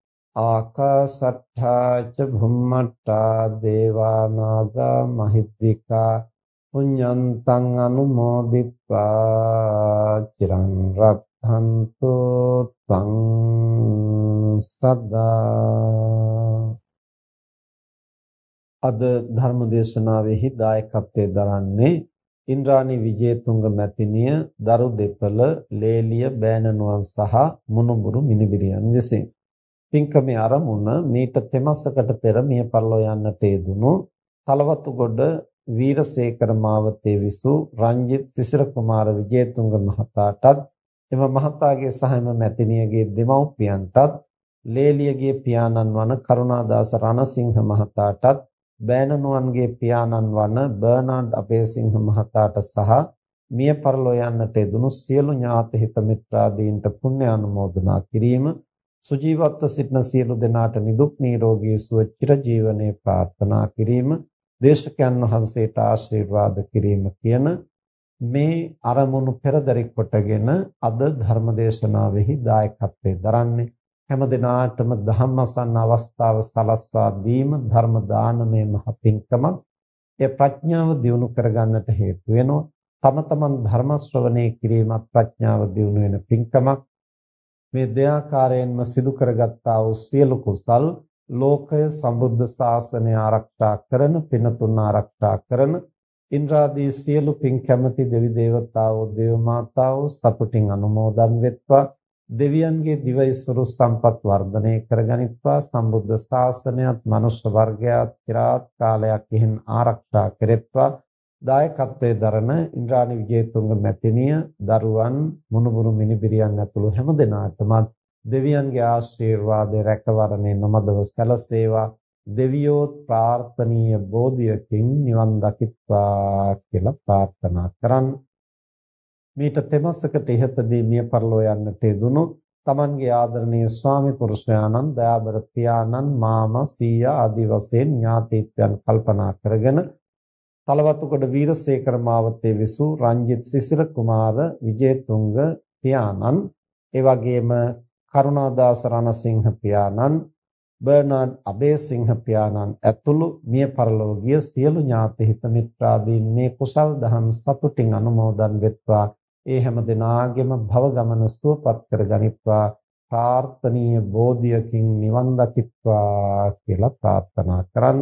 ආකාසට්ඨා ච භුම්මට්ඨා දේවා නාග මහිද්దికා පුඤ්ඤන්තං අනුමෝදිත්වා චිරං රක්ඛන්තු ත්වං සදා. අද ධර්ම දේශනාවෙහි දායකත්වයෙන් දරන්නේ ඉන්ද්‍රාණි විජේතුංග මැතිණිය දරු දෙපළ ලේලිය බෑනනුවන් සහ මුණුබුරු මිනිබිරියන් විසින්. පින්කමේ ආරමුණ මීට තෙමසකට පෙර මිය පරලෝ යන්නට යෙදුණු තලවතුගොඩ වීරසේකර මාවතේ විසූ රංජිත් සිසිර කුමාර විජේතුංග මහතාටත් එම මහතාගේ සහයම මැතිණියගේ දෙමව්පියන්ටත් ලේලියගේ පියාණන් වන කරුණාදාස රණසිංහ මහතාටත් බෑනනුවන්ගේ පියාණන් වන බර්නාඩ් අපේසිංහ මහතාට සහ මිය පරලෝ යන්නට යෙදුණු සියලු ඥාති හිත මිත්‍රාදීන්ට පුණ්‍ය අනුමෝදනා කිරීම සුජීවත්ව සිටින සියලු දෙනාට නිදුක් නිරෝගී සුව චිරජීවනයේ ප්‍රාර්ථනා කිරීම දේශකයන් වහන්සේට ආශිර්වාද කිරීම කියන මේ අරමුණු පෙරදරි කොටගෙන අද ධර්මදේශනාවෙහි දායකත්වයෙන් දරන්නේ. හැම දිනාටම ධම්මසන්න අවස්ථාව සලස්වා දීම ධර්ම දානමය මහ පිංකමක් ඒ ප්‍රඥාව දියුණු කරගන්නට හේතු වෙනවා. තම තමන් ධර්ම ශ්‍රවණය කිරීමත් ප්‍රඥාව දියුණු වෙන පිංකමක් මේ දෙආකාරයෙන්ම සිදු කරගත්තා වූ සියලු කුසල් ලෝකය සම්බුද්ධ ශාසනය ආරක්ෂා කරන පිනතුන් ආරක්ෂා කරන ඉන්ද්‍රාදී සියලු පින් කැමැති දෙවි දේවතාවෝ දේව මාතාවෝ සතුටින් අනුමෝදන් වෙත්වා. දෙවියන්ගේ දිවයිසුරු සම්පත් වර්ධනය කරගනිත්වා. සම්බුද්ධ ශාසනයත් මනුෂ්‍ය වර්ගයාත් চিරාත් කාලයක් ඉහින් ආරක්ෂා කෙරෙත්වා. දායකත්වයේ දරන ඉන්ද්‍රාණි විජේතුංග මැතිණිය දරුවන් මුණුබුරු මිනිබිරියන් ඇතුළු හැම දෙනාටම දෙවියන්ගේ ආශිර්වාදය රැකවරණය නොමදව සැලසේවා. දෙවියෝ ප්‍රාර්ථනීය බෝධියකින් නිවන් දකිත්වා කියලා ප්‍රාර්ථනා කරන්නේ මීට තෙමසකට ඉහතදී මිය පරලෝ යන්නට යෙදුණු තමන්ගේ ආදරණීය ස්වාමි පුරුෂයාණන් දයාබර පියාණන් මාමා සීයා ආදී වශයෙන් ඥාතීත්වයන් කල්පනා කරගෙන තලවතුගොඩ වීරසේකර මාවතේ විසූ රංජිත් සිසිර කුමාර විජේතුංග පියාණන් ඒ වගේම කරුණාදාස රණසිංහ පියාණන් බර්නාඩ් අබේසිංහ පියාණන් ඇතුළු මිය පරලෝකීය සියලු ඥාති හිත මිත්‍රාදීන් මේ කුසල් දහම් සතුටින් අනුමෝදන් වෙත්වා. ඒ හැම දිනාගෙම භව ගමන සුවපත් කරගනිත්වා ප්‍රාර්ථනීය බෝධියකින් නිවන් දකිත්වා කියලා ප්‍රාර්ථනා කරන්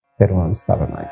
பெருமாள் சரணாய்